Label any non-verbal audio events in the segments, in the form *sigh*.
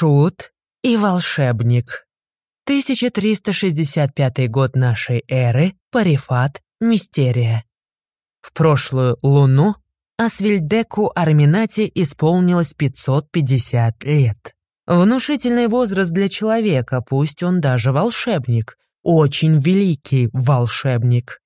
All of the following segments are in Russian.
Шут и волшебник. 1365 год нашей эры, Парифат, Мистерия. В прошлую луну Асвильдеку Арминати исполнилось 550 лет. Внушительный возраст для человека, пусть он даже волшебник. Очень великий волшебник.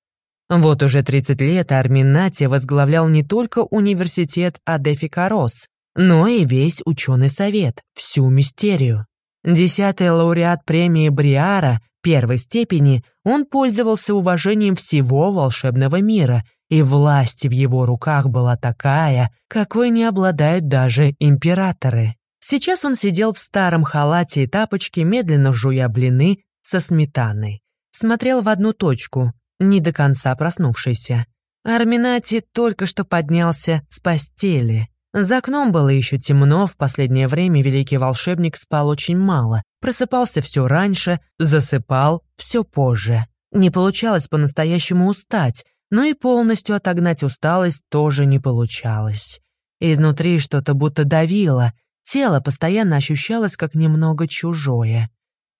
Вот уже 30 лет Арминати возглавлял не только университет Адефикарос, но и весь ученый совет, всю мистерию. Десятый лауреат премии Бриара первой степени, он пользовался уважением всего волшебного мира, и власть в его руках была такая, какой не обладают даже императоры. Сейчас он сидел в старом халате и тапочке, медленно жуя блины со сметаной. Смотрел в одну точку, не до конца проснувшийся. Арминати только что поднялся с постели. За окном было еще темно, в последнее время великий волшебник спал очень мало, просыпался все раньше, засыпал все позже. Не получалось по-настоящему устать, но и полностью отогнать усталость тоже не получалось. Изнутри что-то будто давило, тело постоянно ощущалось как немного чужое.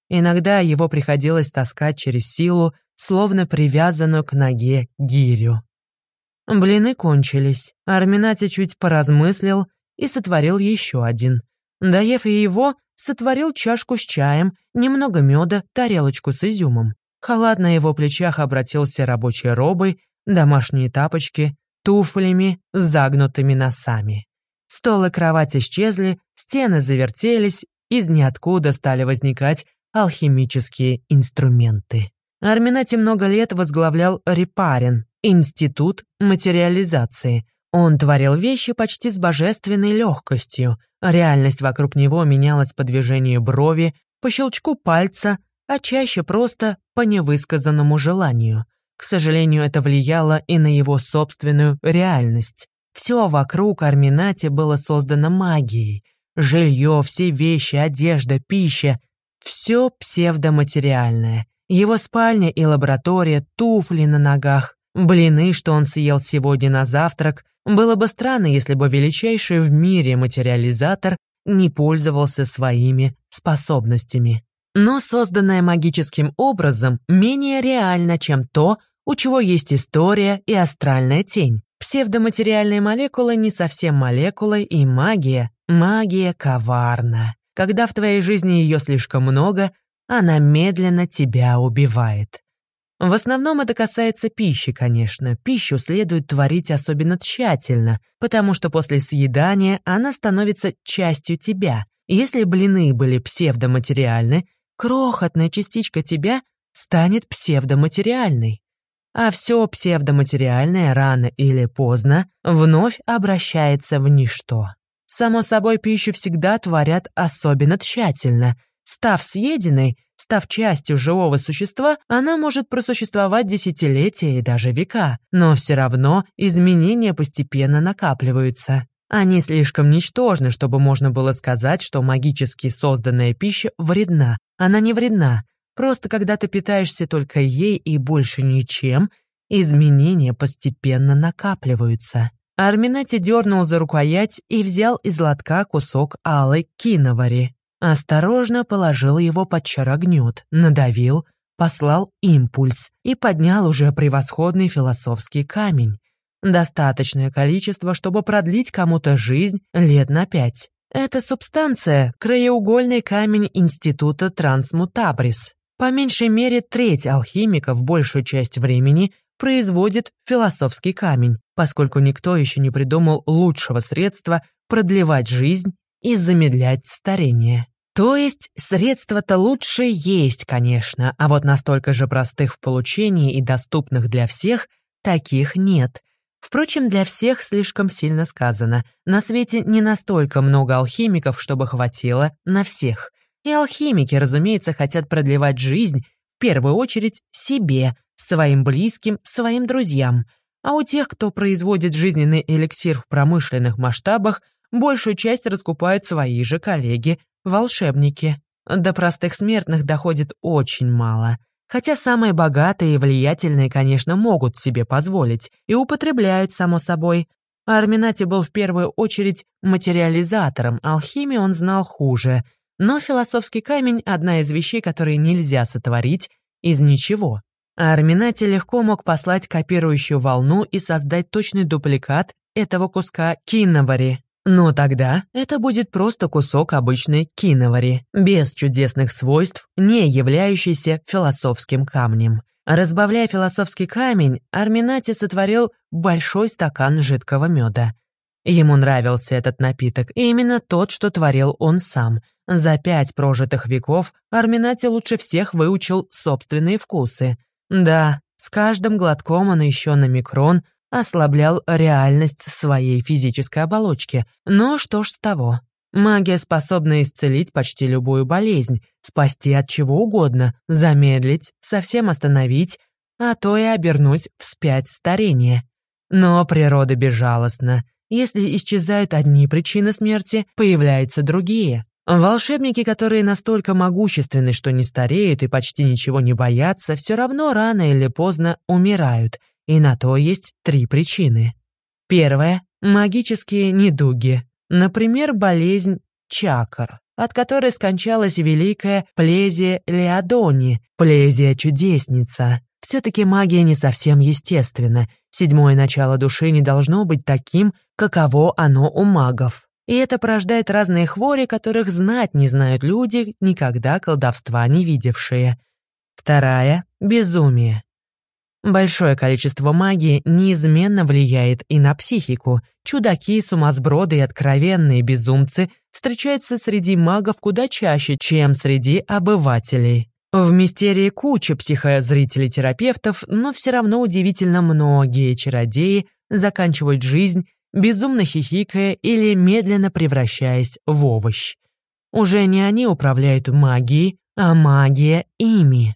Иногда его приходилось таскать через силу, словно привязанную к ноге гирю. Блины кончились. Арминати чуть поразмыслил и сотворил еще один. Доев и его, сотворил чашку с чаем, немного меда, тарелочку с изюмом. Халат на его плечах обратился рабочей робой, домашние тапочки, туфлями с загнутыми носами. Стол и кровать исчезли, стены завертелись, из ниоткуда стали возникать алхимические инструменты. Арминати много лет возглавлял Репарин, Институт материализации. Он творил вещи почти с божественной легкостью. Реальность вокруг него менялась по движению брови, по щелчку пальца, а чаще просто по невысказанному желанию. К сожалению, это влияло и на его собственную реальность. Все вокруг Арминати было создано магией. Жилье, все вещи, одежда, пища — все псевдоматериальное. Его спальня и лаборатория, туфли на ногах, Блины, что он съел сегодня на завтрак, было бы странно, если бы величайший в мире материализатор не пользовался своими способностями. Но созданное магическим образом менее реально, чем то, у чего есть история и астральная тень. Псевдоматериальные молекулы не совсем молекулы, и магия, магия коварна. Когда в твоей жизни ее слишком много, она медленно тебя убивает. В основном это касается пищи, конечно. Пищу следует творить особенно тщательно, потому что после съедания она становится частью тебя. Если блины были псевдоматериальны, крохотная частичка тебя станет псевдоматериальной. А все псевдоматериальное рано или поздно вновь обращается в ничто. Само собой, пищу всегда творят особенно тщательно. Став съеденной, Став частью живого существа, она может просуществовать десятилетия и даже века, но все равно изменения постепенно накапливаются. Они слишком ничтожны, чтобы можно было сказать, что магически созданная пища вредна. Она не вредна. Просто когда ты питаешься только ей и больше ничем, изменения постепенно накапливаются. Арминати дернул за рукоять и взял из лотка кусок алой киновари. Осторожно положил его под чарогнет, надавил, послал импульс и поднял уже превосходный философский камень. Достаточное количество, чтобы продлить кому-то жизнь лет на пять. Это субстанция — краеугольный камень Института Трансмутабрис. По меньшей мере треть алхимиков большую часть времени производит философский камень, поскольку никто еще не придумал лучшего средства продлевать жизнь и замедлять старение. То есть средства-то лучше есть, конечно, а вот настолько же простых в получении и доступных для всех таких нет. Впрочем, для всех слишком сильно сказано. На свете не настолько много алхимиков, чтобы хватило на всех. И алхимики, разумеется, хотят продлевать жизнь, в первую очередь, себе, своим близким, своим друзьям. А у тех, кто производит жизненный эликсир в промышленных масштабах, большую часть раскупают свои же коллеги, волшебники. До простых смертных доходит очень мало. Хотя самые богатые и влиятельные, конечно, могут себе позволить и употребляют, само собой. Арминати был в первую очередь материализатором, алхимию он знал хуже. Но философский камень — одна из вещей, которые нельзя сотворить из ничего. А Арминати легко мог послать копирующую волну и создать точный дупликат этого куска киновари. Но тогда это будет просто кусок обычной киновари, без чудесных свойств, не являющийся философским камнем. Разбавляя философский камень, Арминати сотворил большой стакан жидкого меда. Ему нравился этот напиток, и именно тот, что творил он сам. За пять прожитых веков Арминати лучше всех выучил собственные вкусы. Да, с каждым глотком он еще на микрон ослаблял реальность своей физической оболочки. Но что ж с того? Магия способна исцелить почти любую болезнь, спасти от чего угодно, замедлить, совсем остановить, а то и обернуть вспять старение. Но природа безжалостна. Если исчезают одни причины смерти, появляются другие. Волшебники, которые настолько могущественны, что не стареют и почти ничего не боятся, все равно рано или поздно умирают, и на то есть три причины. Первое — магические недуги, Например, болезнь чакр, от которой скончалась великая Плезия Леодони, Плезия-чудесница. Все-таки магия не совсем естественна. Седьмое начало души не должно быть таким, каково оно у магов. И это порождает разные хвори, которых знать не знают люди, никогда колдовства не видевшие. Вторая — безумие. Большое количество магии неизменно влияет и на психику. Чудаки, сумасброды и откровенные безумцы встречаются среди магов куда чаще, чем среди обывателей. В мистерии куча психозрителей-терапевтов, но все равно удивительно многие чародеи заканчивают жизнь, безумно хихикая или медленно превращаясь в овощ. Уже не они управляют магией, а магия ими.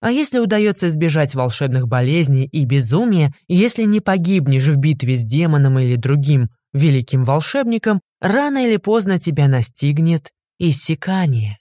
А если удается избежать волшебных болезней и безумия, если не погибнешь в битве с демоном или другим великим волшебником, рано или поздно тебя настигнет иссякание.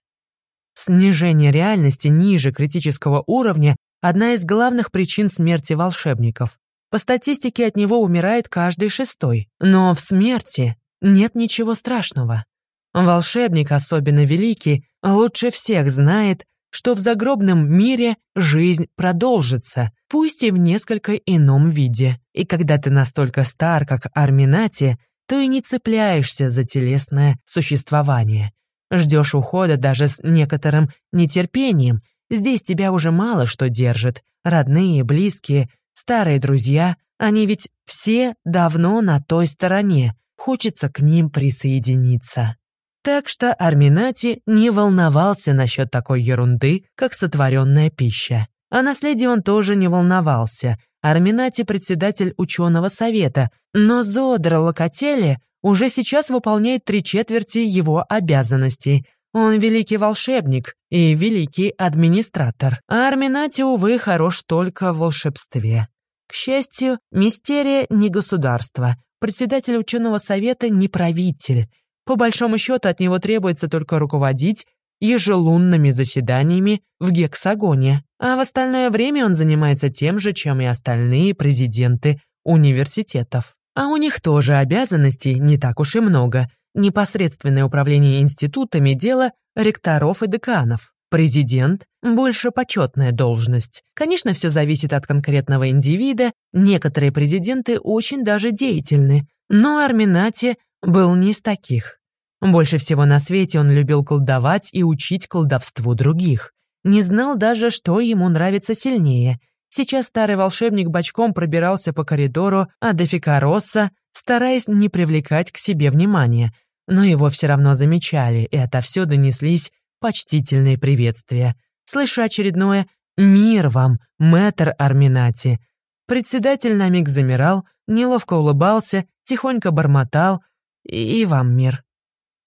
Снижение реальности ниже критического уровня – одна из главных причин смерти волшебников. По статистике от него умирает каждый шестой. Но в смерти нет ничего страшного. Волшебник, особенно великий, лучше всех знает, что в загробном мире жизнь продолжится, пусть и в несколько ином виде. И когда ты настолько стар, как Арминати, то и не цепляешься за телесное существование. Ждешь ухода даже с некоторым нетерпением. Здесь тебя уже мало что держит. Родные, близкие, старые друзья, они ведь все давно на той стороне. Хочется к ним присоединиться. Так что Арминати не волновался насчет такой ерунды, как сотворенная пища. О наследии он тоже не волновался. Арминати — председатель ученого совета, но Зоодер Локотели уже сейчас выполняет три четверти его обязанностей. Он великий волшебник и великий администратор. А Арминати, увы, хорош только в волшебстве. К счастью, мистерия не государство. Председатель ученого совета не правитель — по большому счету от него требуется только руководить ежелунными заседаниями в гексагоне, а в остальное время он занимается тем же, чем и остальные президенты университетов. А у них тоже обязанностей не так уж и много. Непосредственное управление институтами – дело ректоров и деканов. Президент – больше почетная должность. Конечно, все зависит от конкретного индивида, некоторые президенты очень даже деятельны, но Арминати был не из таких. Больше всего на свете он любил колдовать и учить колдовству других. Не знал даже, что ему нравится сильнее. Сейчас старый волшебник бочком пробирался по коридору Адефика Росса, стараясь не привлекать к себе внимания, но его все равно замечали, и отовсюду неслись почтительные приветствия. Слыша очередное «Мир вам, мэтр Арминати!» Председатель на миг замирал, неловко улыбался, тихонько бормотал — и вам мир.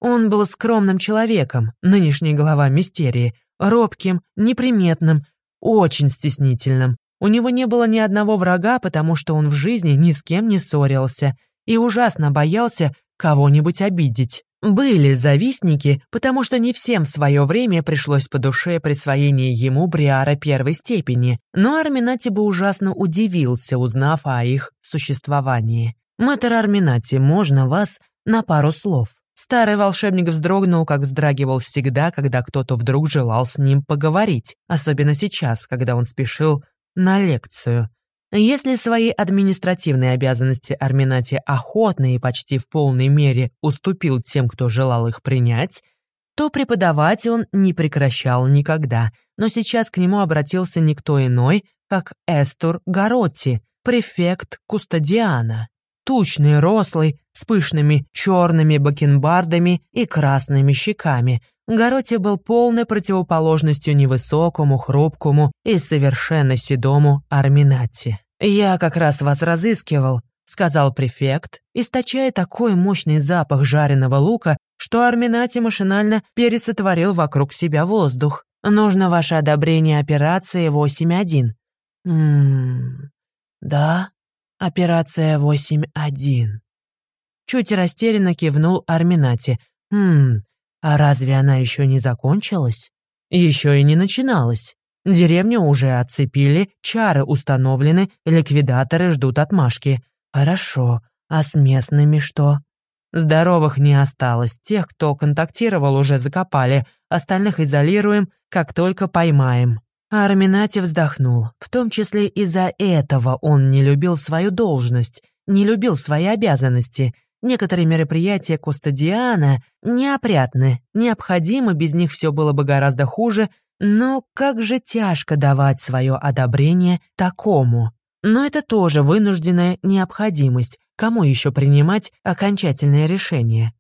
Он был скромным человеком, нынешний глава мистерии, робким, неприметным, очень стеснительным. У него не было ни одного врага, потому что он в жизни ни с кем не ссорился и ужасно боялся кого-нибудь обидеть. Были завистники, потому что не всем в свое время пришлось по душе присвоение ему Бриара первой степени, но Арминати бы ужасно удивился, узнав о их существовании. «Мэтр Арминати, можно вас на пару слов. Старый волшебник вздрогнул, как вздрагивал всегда, когда кто-то вдруг желал с ним поговорить, особенно сейчас, когда он спешил на лекцию. Если свои административные обязанности Арминати охотно и почти в полной мере уступил тем, кто желал их принять, то преподавать он не прекращал никогда, но сейчас к нему обратился никто иной, как Эстур Гаротти, префект Кустадиана. Тучный, рослый, с пышными черными бакенбардами и красными щеками. Гаротти был полной противоположностью невысокому, хрупкому и совершенно седому Арминати. «Я как раз вас разыскивал», — сказал префект, источая такой мощный запах жареного лука, что Арминати машинально пересотворил вокруг себя воздух. «Нужно ваше одобрение операции 8.1». «Ммм... Да, операция 8.1». Чуть растерянно кивнул Арминати. «Хм, а разве она еще не закончилась?» «Еще и не начиналась. Деревню уже отцепили, чары установлены, ликвидаторы ждут отмашки. Хорошо, а с местными что?» Здоровых не осталось, тех, кто контактировал, уже закопали, остальных изолируем, как только поймаем. Арминати вздохнул. В том числе из-за этого он не любил свою должность, не любил свои обязанности. Некоторые мероприятия Костадиана неопрятны, необходимо, без них все было бы гораздо хуже, но как же тяжко давать свое одобрение такому. Но это тоже вынужденная необходимость, кому еще принимать окончательное решение.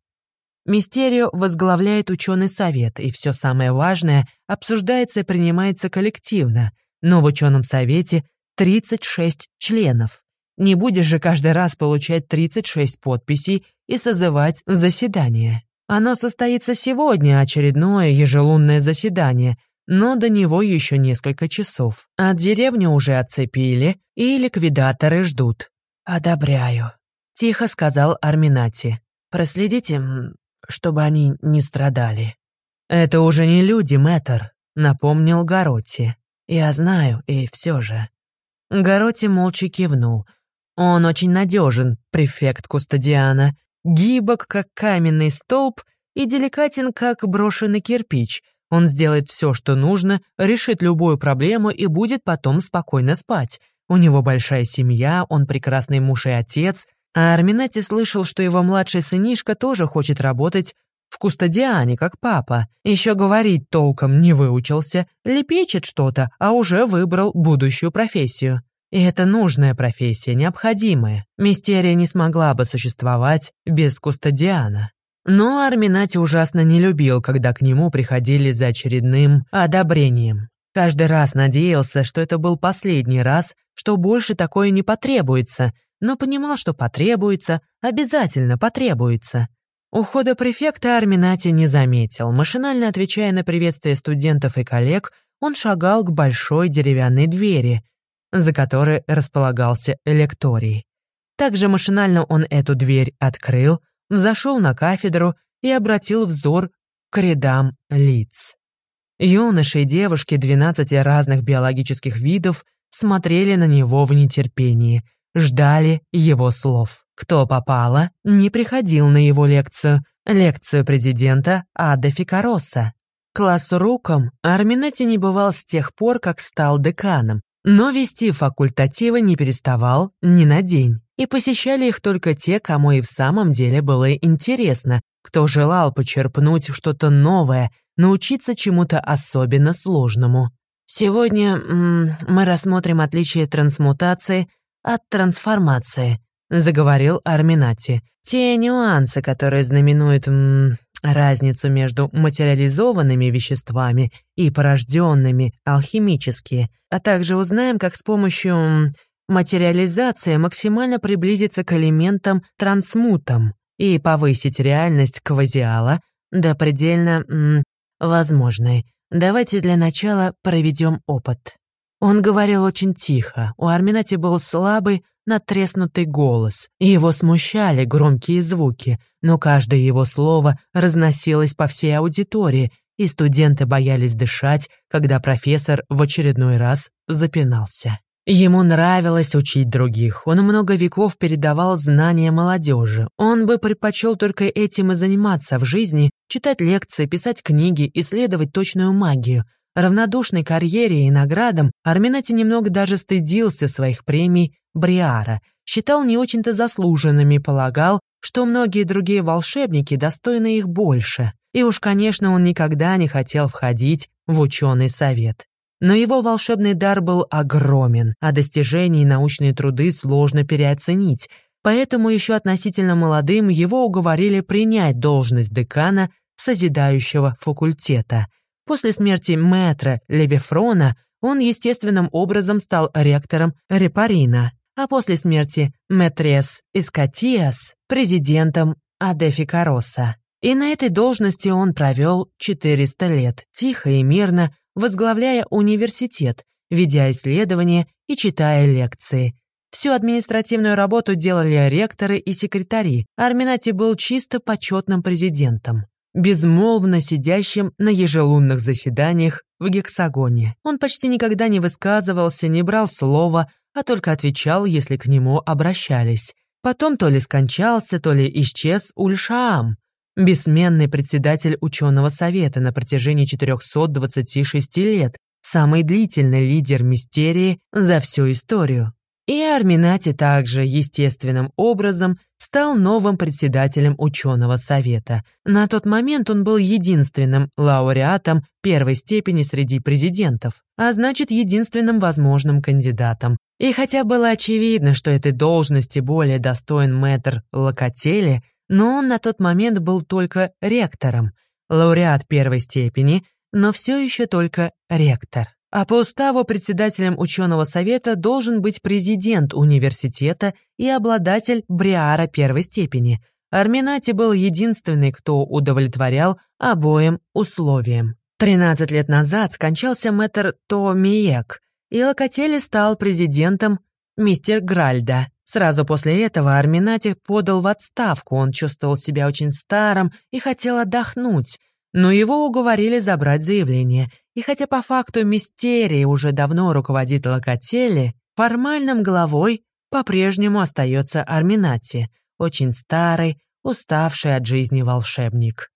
Мистерио возглавляет ученый совет, и все самое важное обсуждается и принимается коллективно, но в ученом совете 36 членов. Не будешь же каждый раз получать 36 подписей и созывать заседание. Оно состоится сегодня, очередное ежелунное заседание, но до него еще несколько часов. А деревню уже оцепили, и ликвидаторы ждут. «Одобряю», — тихо сказал Арминати. «Проследите, чтобы они не страдали». «Это уже не люди, мэтр», — напомнил Гаротти. «Я знаю, и все же». Гаротти молча кивнул. «Он очень надежен, префект Кустадиана, гибок, как каменный столб, и деликатен, как брошенный кирпич. Он сделает все, что нужно, решит любую проблему и будет потом спокойно спать. У него большая семья, он прекрасный муж и отец, а Арминати слышал, что его младший сынишка тоже хочет работать в Кустадиане, как папа. Еще говорить толком не выучился, лепечет что-то, а уже выбрал будущую профессию. И это нужная профессия, необходимая. Мистерия не смогла бы существовать без Кустадиана. Но Арминати ужасно не любил, когда к нему приходили за очередным одобрением. Каждый раз надеялся, что это был последний раз, что больше такое не потребуется, но понимал, что потребуется, обязательно потребуется. Ухода префекта Арминати не заметил. Машинально отвечая на приветствие студентов и коллег, он шагал к большой деревянной двери, за которой располагался лекторий. Также машинально он эту дверь открыл, зашел на кафедру и обратил взор к рядам лиц. Юноши и девушки 12 разных биологических видов смотрели на него в нетерпении — ждали его слов. Кто попало, не приходил на его лекцию, лекцию президента Ада Фикароса. Класс руком Арминати не бывал с тех пор, как стал деканом, но вести факультативы не переставал ни на день. И посещали их только те, кому и в самом деле было интересно, кто желал почерпнуть что-то новое, научиться чему-то особенно сложному. Сегодня мы рассмотрим отличие трансмутации от трансформации», — заговорил Арминати. «Те нюансы, которые знаменуют м, разницу между материализованными веществами и порожденными алхимически, а также узнаем, как с помощью м, материализации максимально приблизиться к элементам трансмутам и повысить реальность квазиала до предельно м, возможной. Давайте для начала проведем опыт». Он говорил очень тихо, у Арминати был слабый, натреснутый голос, и его смущали громкие звуки, но каждое его слово разносилось по всей аудитории, и студенты боялись дышать, когда профессор в очередной раз запинался. Ему нравилось учить других, он много веков передавал знания молодежи. Он бы предпочел только этим и заниматься в жизни, читать лекции, писать книги, исследовать точную магию. Равнодушной карьере и наградам Арминати немного даже стыдился своих премий Бриара, считал не очень-то заслуженными, полагал, что многие другие волшебники достойны их больше. И уж, конечно, он никогда не хотел входить в ученый совет. Но его волшебный дар был огромен, а достижения и научные труды сложно переоценить, поэтому еще относительно молодым его уговорили принять должность декана созидающего факультета. После смерти мэтра Левифрона он естественным образом стал ректором Репарина, а после смерти мэтрес Искатиас – президентом Адефикароса. И на этой должности он провел 400 лет, тихо и мирно, возглавляя университет, ведя исследования и читая лекции. Всю административную работу делали ректоры и секретари. Арминати был чисто почетным президентом, безмолвно сидящим на ежелунных заседаниях в гексагоне. Он почти никогда не высказывался, не брал слова, а только отвечал, если к нему обращались. Потом то ли скончался, то ли исчез Ульшаам, бессменный председатель ученого совета на протяжении 426 лет, самый длительный лидер мистерии за всю историю. И Арминати также естественным образом стал новым председателем ученого совета. На тот момент он был единственным лауреатом первой степени среди президентов, а значит единственным возможным кандидатом. И хотя было очевидно, что этой должности более достоин мэтр Локотели, но он на тот момент был только ректором, лауреат первой степени, но все еще только ректор. А по уставу председателем ученого совета должен быть президент университета и обладатель бриара первой степени. Арминати был единственный, кто удовлетворял обоим условиям. 13 лет назад скончался мэтр Томиек, и Локотели стал президентом мистер Гральда. Сразу после этого Арминати подал в отставку, он чувствовал себя очень старым и хотел отдохнуть, но его уговорили забрать заявление, и хотя по факту мистерии уже давно руководит Локотели, формальным главой по-прежнему остается Арминати, очень старый, уставший от жизни волшебник.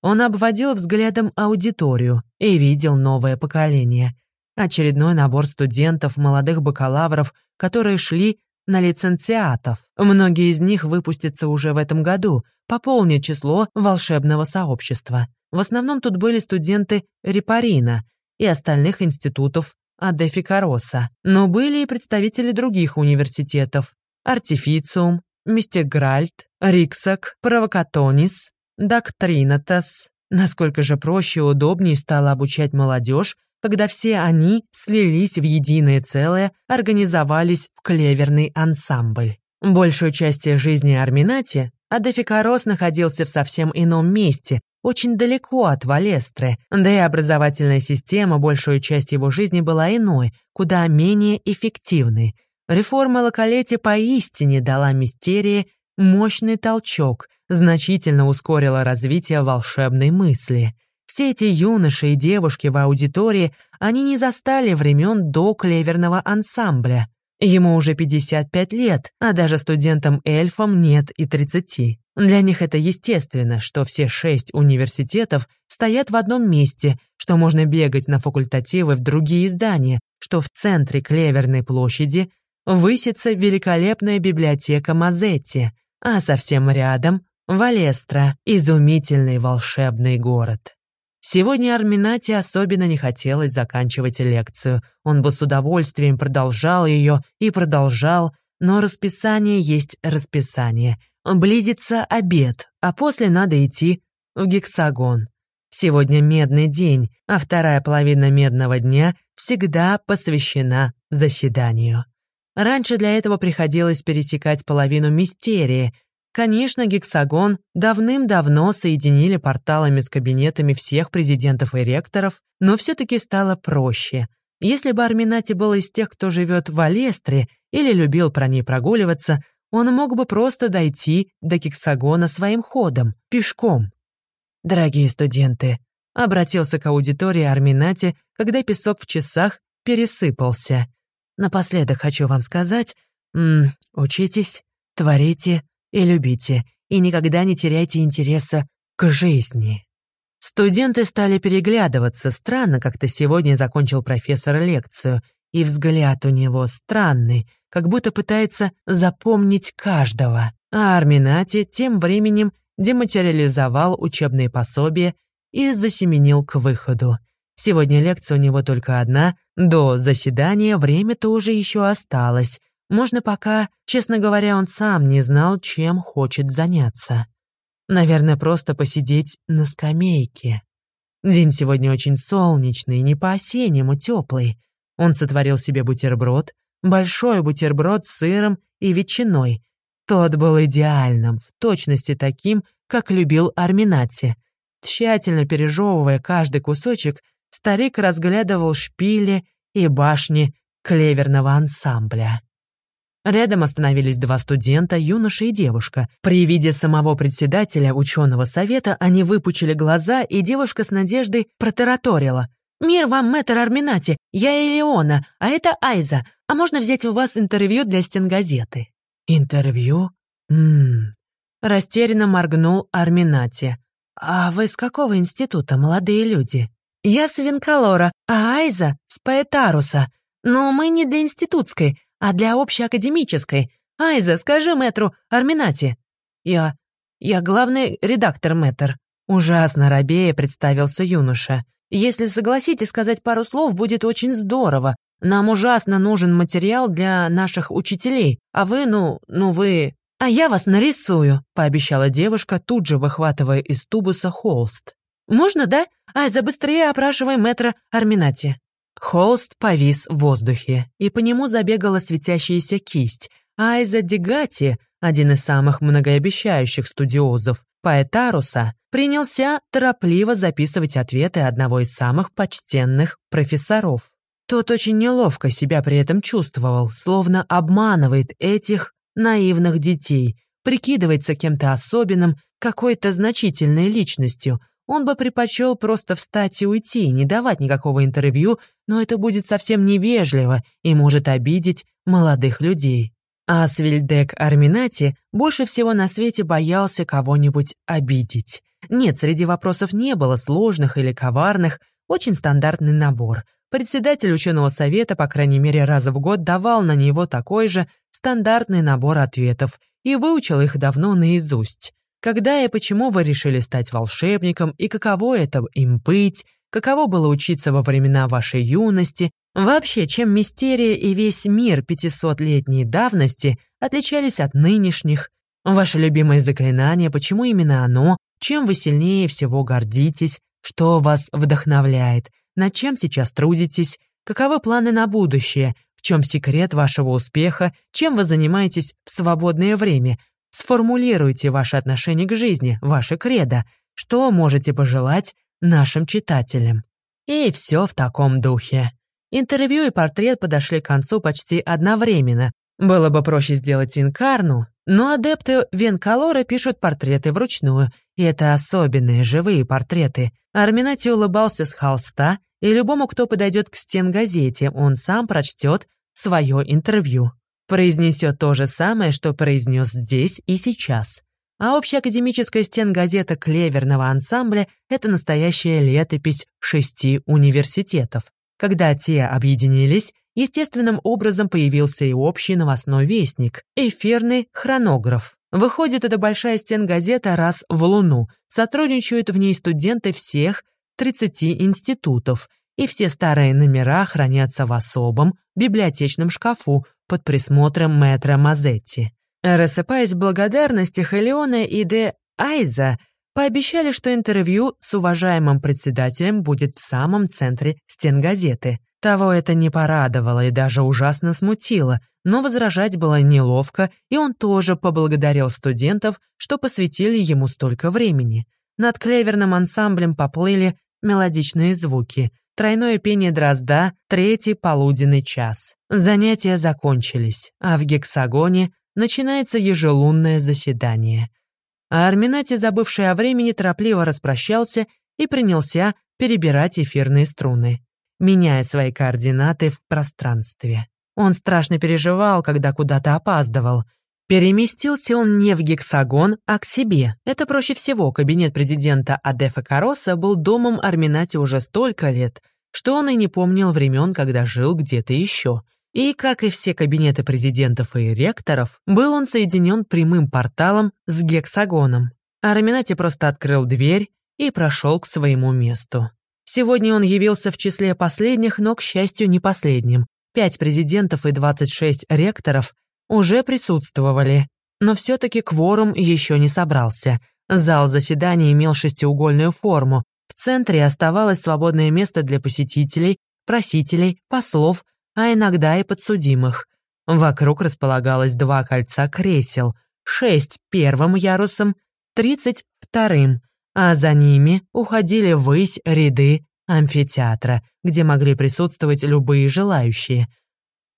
Он обводил взглядом аудиторию и видел новое поколение. Очередной набор студентов, молодых бакалавров, которые шли на лицензиатов. Многие из них выпустятся уже в этом году, пополнят число волшебного сообщества. В основном тут были студенты Репарина и остальных институтов Адефикароса, но были и представители других университетов – Артифициум, Мистегральд, Риксак, Провокатонис, Доктринатас. Насколько же проще и удобнее стало обучать молодежь, когда все они слились в единое целое, организовались в клеверный ансамбль. Большую часть жизни Арминати Адефикарос находился в совсем ином месте, очень далеко от Валестры, да и образовательная система большую часть его жизни была иной, куда менее эффективной. Реформа Локалети поистине дала мистерии мощный толчок, значительно ускорила развитие волшебной мысли. Все эти юноши и девушки в аудитории, они не застали времен до клеверного ансамбля. Ему уже 55 лет, а даже студентам-эльфам нет и 30. Для них это естественно, что все шесть университетов стоят в одном месте, что можно бегать на факультативы в другие здания, что в центре Клеверной площади высится великолепная библиотека Мазетти, а совсем рядом — Валестра, изумительный волшебный город. Сегодня Арминате особенно не хотелось заканчивать лекцию. Он бы с удовольствием продолжал ее и продолжал, но расписание есть расписание. Близится обед, а после надо идти в гексагон. Сегодня медный день, а вторая половина медного дня всегда посвящена заседанию. Раньше для этого приходилось пересекать половину мистерии, Конечно, гексагон давным-давно соединили порталами с кабинетами всех президентов и ректоров, но все-таки стало проще. Если бы Арминати был из тех, кто живет в Алестре или любил про ней прогуливаться, он мог бы просто дойти до гексагона своим ходом, пешком. «Дорогие студенты», — обратился к аудитории Арминати, когда песок в часах пересыпался. Напоследок хочу вам сказать, м -м, учитесь, творите и любите, и никогда не теряйте интереса к жизни. Студенты стали переглядываться. Странно, как-то сегодня закончил профессор лекцию, и взгляд у него странный, как будто пытается запомнить каждого. А Арминати тем временем дематериализовал учебные пособия и засеменил к выходу. Сегодня лекция у него только одна, до заседания время тоже еще осталось. Можно пока, честно говоря, он сам не знал, чем хочет заняться. Наверное, просто посидеть на скамейке. День сегодня очень солнечный, не по-осеннему теплый. Он сотворил себе бутерброд, большой бутерброд с сыром и ветчиной. Тот был идеальным, в точности таким, как любил Арминати. Тщательно пережевывая каждый кусочек, старик разглядывал шпили и башни клеверного ансамбля. Рядом остановились два студента, юноша и девушка. При виде самого председателя ученого совета они выпучили глаза, и девушка с надеждой протараторила. «Мир вам, мэтр Арминати, я Элеона, а это Айза. А можно взять у вас интервью для стенгазеты?» «Интервью? Ммм...» Растерянно моргнул Арминати. «А вы с какого института, молодые люди?» «Я с Винкалора, а Айза с Паэтаруса. Но мы не для институтской, а для общеакадемической. Айза, скажи мэтру Арминати». «Я... я главный редактор, мэтр». Ужасно робея представился юноша. «Если согласитесь сказать пару слов, будет очень здорово. Нам ужасно нужен материал для наших учителей, а вы, ну, ну вы...» «А я вас нарисую», — пообещала девушка, тут же выхватывая из тубуса холст. «Можно, да? Айза, быстрее опрашивай мэтра Арминати». Холст повис в воздухе, и по нему забегала светящаяся кисть. Айза Дегати, один из самых многообещающих студиозов Паэтаруса, принялся торопливо записывать ответы одного из самых почтенных профессоров. Тот очень неловко себя при этом чувствовал, словно обманывает этих наивных детей, прикидывается кем-то особенным, какой-то значительной личностью — он бы предпочел просто встать и уйти, не давать никакого интервью, но это будет совсем невежливо и может обидеть молодых людей. А Арминати больше всего на свете боялся кого-нибудь обидеть. Нет, среди вопросов не было сложных или коварных, очень стандартный набор. Председатель ученого совета, по крайней мере, раза в год давал на него такой же стандартный набор ответов и выучил их давно наизусть. Когда и почему вы решили стать волшебником, и каково это им быть, каково было учиться во времена вашей юности, вообще, чем мистерия и весь мир 500-летней давности отличались от нынешних, ваше любимое заклинание, почему именно оно, чем вы сильнее всего гордитесь, что вас вдохновляет, над чем сейчас трудитесь, каковы планы на будущее, в чем секрет вашего успеха, чем вы занимаетесь в свободное время – Сформулируйте ваше отношение к жизни, ваше кредо, что можете пожелать нашим читателям. И все в таком духе. Интервью и портрет подошли к концу почти одновременно. Было бы проще сделать инкарну, но адепты Венкалора пишут портреты вручную, и это особенные живые портреты. Арминати улыбался с холста, и любому, кто подойдет к стенгазете, он сам прочтет свое интервью произнесет то же самое, что произнес здесь и сейчас. А общеакадемическая стенгазета клеверного ансамбля — это настоящая летопись шести университетов. Когда те объединились, естественным образом появился и общий новостной вестник — эфирный хронограф. Выходит, эта большая стенгазета раз в Луну, сотрудничают в ней студенты всех 30 институтов — и все старые номера хранятся в особом библиотечном шкафу под присмотром мэтра Мазетти. Рассыпаясь в благодарностях, Элеона и Де Айза пообещали, что интервью с уважаемым председателем будет в самом центре стен газеты. Того это не порадовало и даже ужасно смутило, но возражать было неловко, и он тоже поблагодарил студентов, что посвятили ему столько времени. Над клеверным ансамблем поплыли мелодичные звуки — Тройное пение дрозда, третий полуденный час. Занятия закончились, а в гексагоне начинается ежелунное заседание. А Арминати, забывший о времени, торопливо распрощался и принялся перебирать эфирные струны, меняя свои координаты в пространстве. Он страшно переживал, когда куда-то опаздывал. Переместился он не в гексагон, а к себе. Это проще всего. Кабинет президента Адефа Кароса был домом Арминати уже столько лет, что он и не помнил времен, когда жил где-то еще. И, как и все кабинеты президентов и ректоров, был он соединен прямым порталом с гексагоном. Арминати просто открыл дверь и прошел к своему месту. Сегодня он явился в числе последних, но, к счастью, не последним. Пять президентов и 26 ректоров уже присутствовали, но все-таки кворум еще не собрался. Зал заседания имел шестиугольную форму. В центре оставалось свободное место для посетителей, просителей, послов, а иногда и подсудимых. Вокруг располагалось два кольца кресел, шесть первым ярусом, тридцать вторым, а за ними уходили ввысь ряды амфитеатра, где могли присутствовать любые желающие –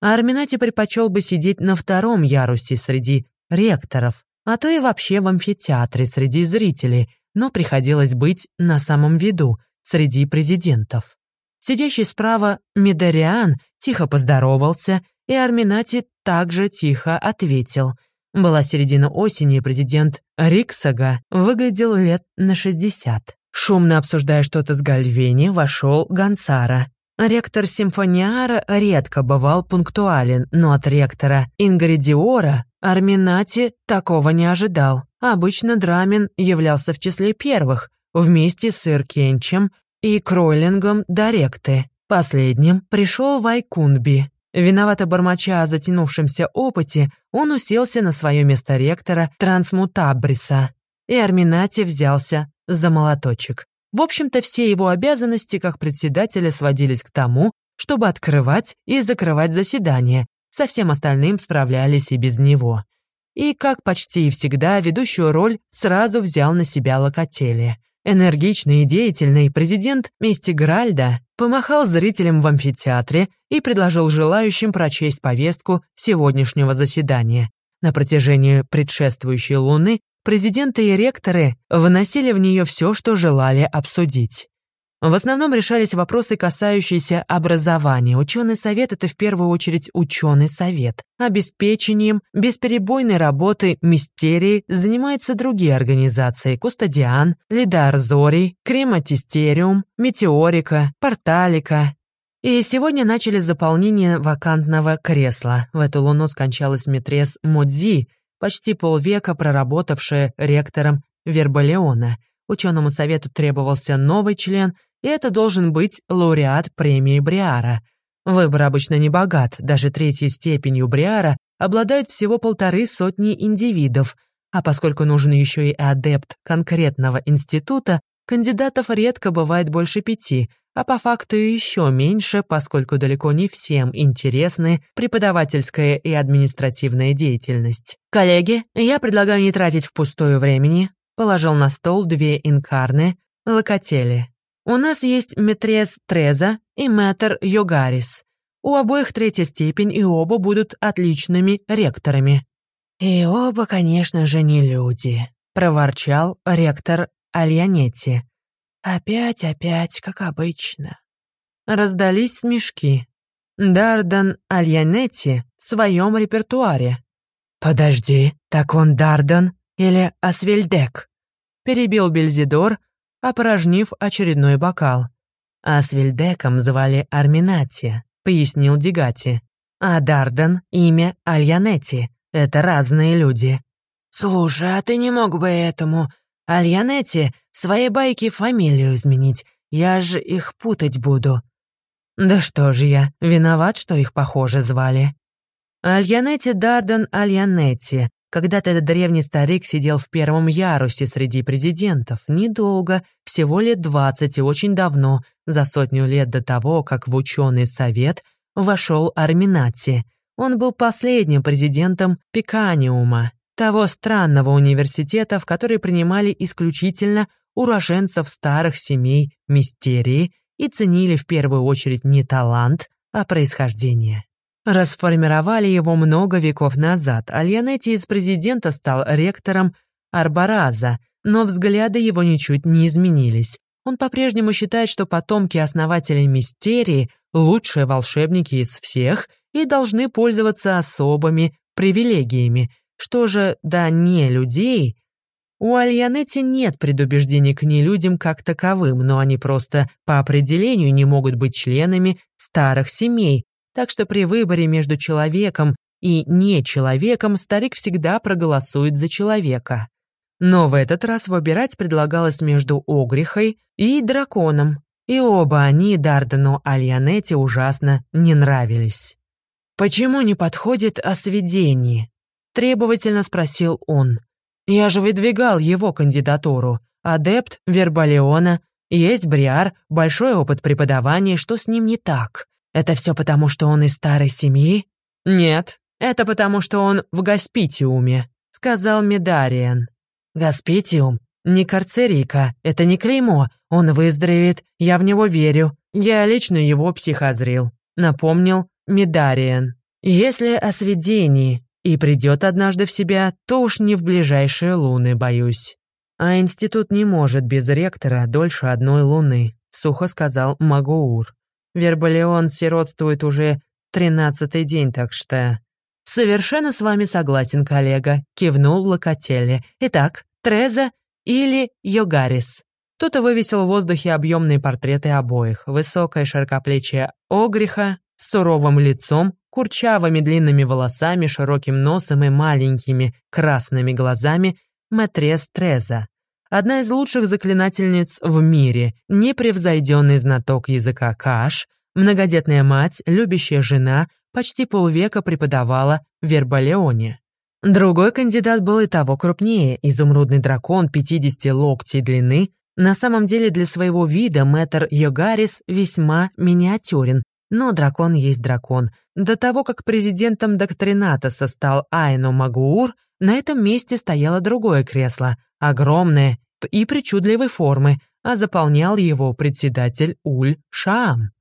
а Арминати предпочел бы сидеть на втором ярусе среди ректоров, а то и вообще в амфитеатре среди зрителей, но приходилось быть на самом виду, среди президентов. Сидящий справа Медариан тихо поздоровался, и Арминати также тихо ответил. Была середина осени, и президент Риксага выглядел лет на 60. Шумно обсуждая что-то с Гальвени, вошел Гансара. Ректор Симфониара редко бывал пунктуален, но от ректора Ингридиора Арминати такого не ожидал. Обычно Драмин являлся в числе первых, вместе с Иркенчем и Кройлингом Даректы. Последним пришел Вайкунби. Виновато бормоча о затянувшемся опыте, он уселся на свое место ректора Трансмутабриса. И Арминати взялся за молоточек. В общем-то, все его обязанности как председателя сводились к тому, чтобы открывать и закрывать заседания, со всем остальным справлялись и без него. И, как почти и всегда, ведущую роль сразу взял на себя Локотели. Энергичный и деятельный президент Мистигральда помахал зрителям в амфитеатре и предложил желающим прочесть повестку сегодняшнего заседания. На протяжении предшествующей луны президенты и ректоры выносили в нее все, что желали обсудить. В основном решались вопросы, касающиеся образования. Ученый совет — это в первую очередь ученый совет. Обеспечением бесперебойной работы мистерии занимаются другие организации — Кустадиан, Лидар Зорий, Крематистериум, Метеорика, Порталика. И сегодня начали заполнение вакантного кресла. В эту луну скончалась митрес Модзи, почти полвека проработавшая ректором Вербалеона. Ученому совету требовался новый член, и это должен быть лауреат премии Бриара. Выбор обычно не богат, даже третьей степенью Бриара обладают всего полторы сотни индивидов, а поскольку нужен еще и адепт конкретного института, кандидатов редко бывает больше пяти, а по факту еще меньше, поскольку далеко не всем интересны преподавательская и административная деятельность. Коллеги, я предлагаю не тратить впустую времени. Положил на стол две инкарны, локотели. У нас есть метрес Треза и мэтр Йогарис. У обоих третья степень, и оба будут отличными ректорами. «И оба, конечно же, не люди», — проворчал ректор Альянетти. Опять, опять, как обычно. Раздались смешки. Дардан Альянетти в своем репертуаре. «Подожди, так он Дардан или Асвельдек?» Перебил Бельзидор, опорожнив очередной бокал. Асвельдеком звали Арминати, пояснил Дигати. А Дардан — имя Альянетти. Это разные люди. «Слушай, а ты не мог бы этому Альянете своей байке фамилию изменить, я же их путать буду. Да что же я, виноват, что их похоже звали. Альянете Дарден Альянете. Когда-то этот древний старик сидел в первом ярусе среди президентов. Недолго, всего лет двадцать и очень давно, за сотню лет до того, как в ученый совет вошел Арминати. Он был последним президентом Пиканиума, того странного университета, в который принимали исключительно уроженцев старых семей мистерии и ценили в первую очередь не талант, а происхождение. Расформировали его много веков назад. Альянетти из президента стал ректором Арбараза, но взгляды его ничуть не изменились. Он по-прежнему считает, что потомки основателей мистерии – лучшие волшебники из всех и должны пользоваться особыми привилегиями. Что же до не людей, у Альянети нет предубеждений к нелюдям как таковым, но они просто по определению не могут быть членами старых семей, так что при выборе между человеком и не человеком старик всегда проголосует за человека. Но в этот раз выбирать предлагалось между Огрихой и драконом, и оба они Дардену Альянете ужасно не нравились. «Почему не подходит о сведении?» — требовательно спросил он. «Я же выдвигал его кандидатуру. Адепт Вербалеона, есть Бриар, большой опыт преподавания, что с ним не так? Это все потому, что он из старой семьи?» «Нет, это потому, что он в Гаспитиуме», — сказал Медариан. «Гаспитиум? Не карцерийка, это не клеймо. Он выздоровеет, я в него верю. Я лично его психозрил», — напомнил Медариан. «Если о сведении и придет однажды в себя, то уж не в ближайшие луны, боюсь». «А институт не может без ректора дольше одной луны», — сухо сказал Магуур. «Вербалеон сиротствует уже тринадцатый день, так что...» «Совершенно с вами согласен, коллега», — кивнул Локотелли. «Итак, Треза или Йогарис?» Кто-то вывесил в воздухе объемные портреты обоих. Высокая широкоплечья Огриха с суровым лицом, курчавыми длинными волосами, широким носом и маленькими красными глазами Матрес Треза. Одна из лучших заклинательниц в мире, непревзойденный знаток языка Каш, многодетная мать, любящая жена, почти полвека преподавала в Вербалеоне. Другой кандидат был и того крупнее, изумрудный дракон 50 локтей длины. На самом деле для своего вида мэтр Йогарис весьма миниатюрен, но дракон есть дракон. До того, как президентом Доктрината стал Айно Магуур, на этом месте стояло другое кресло, огромное и причудливой формы, а заполнял его председатель Уль Шаам.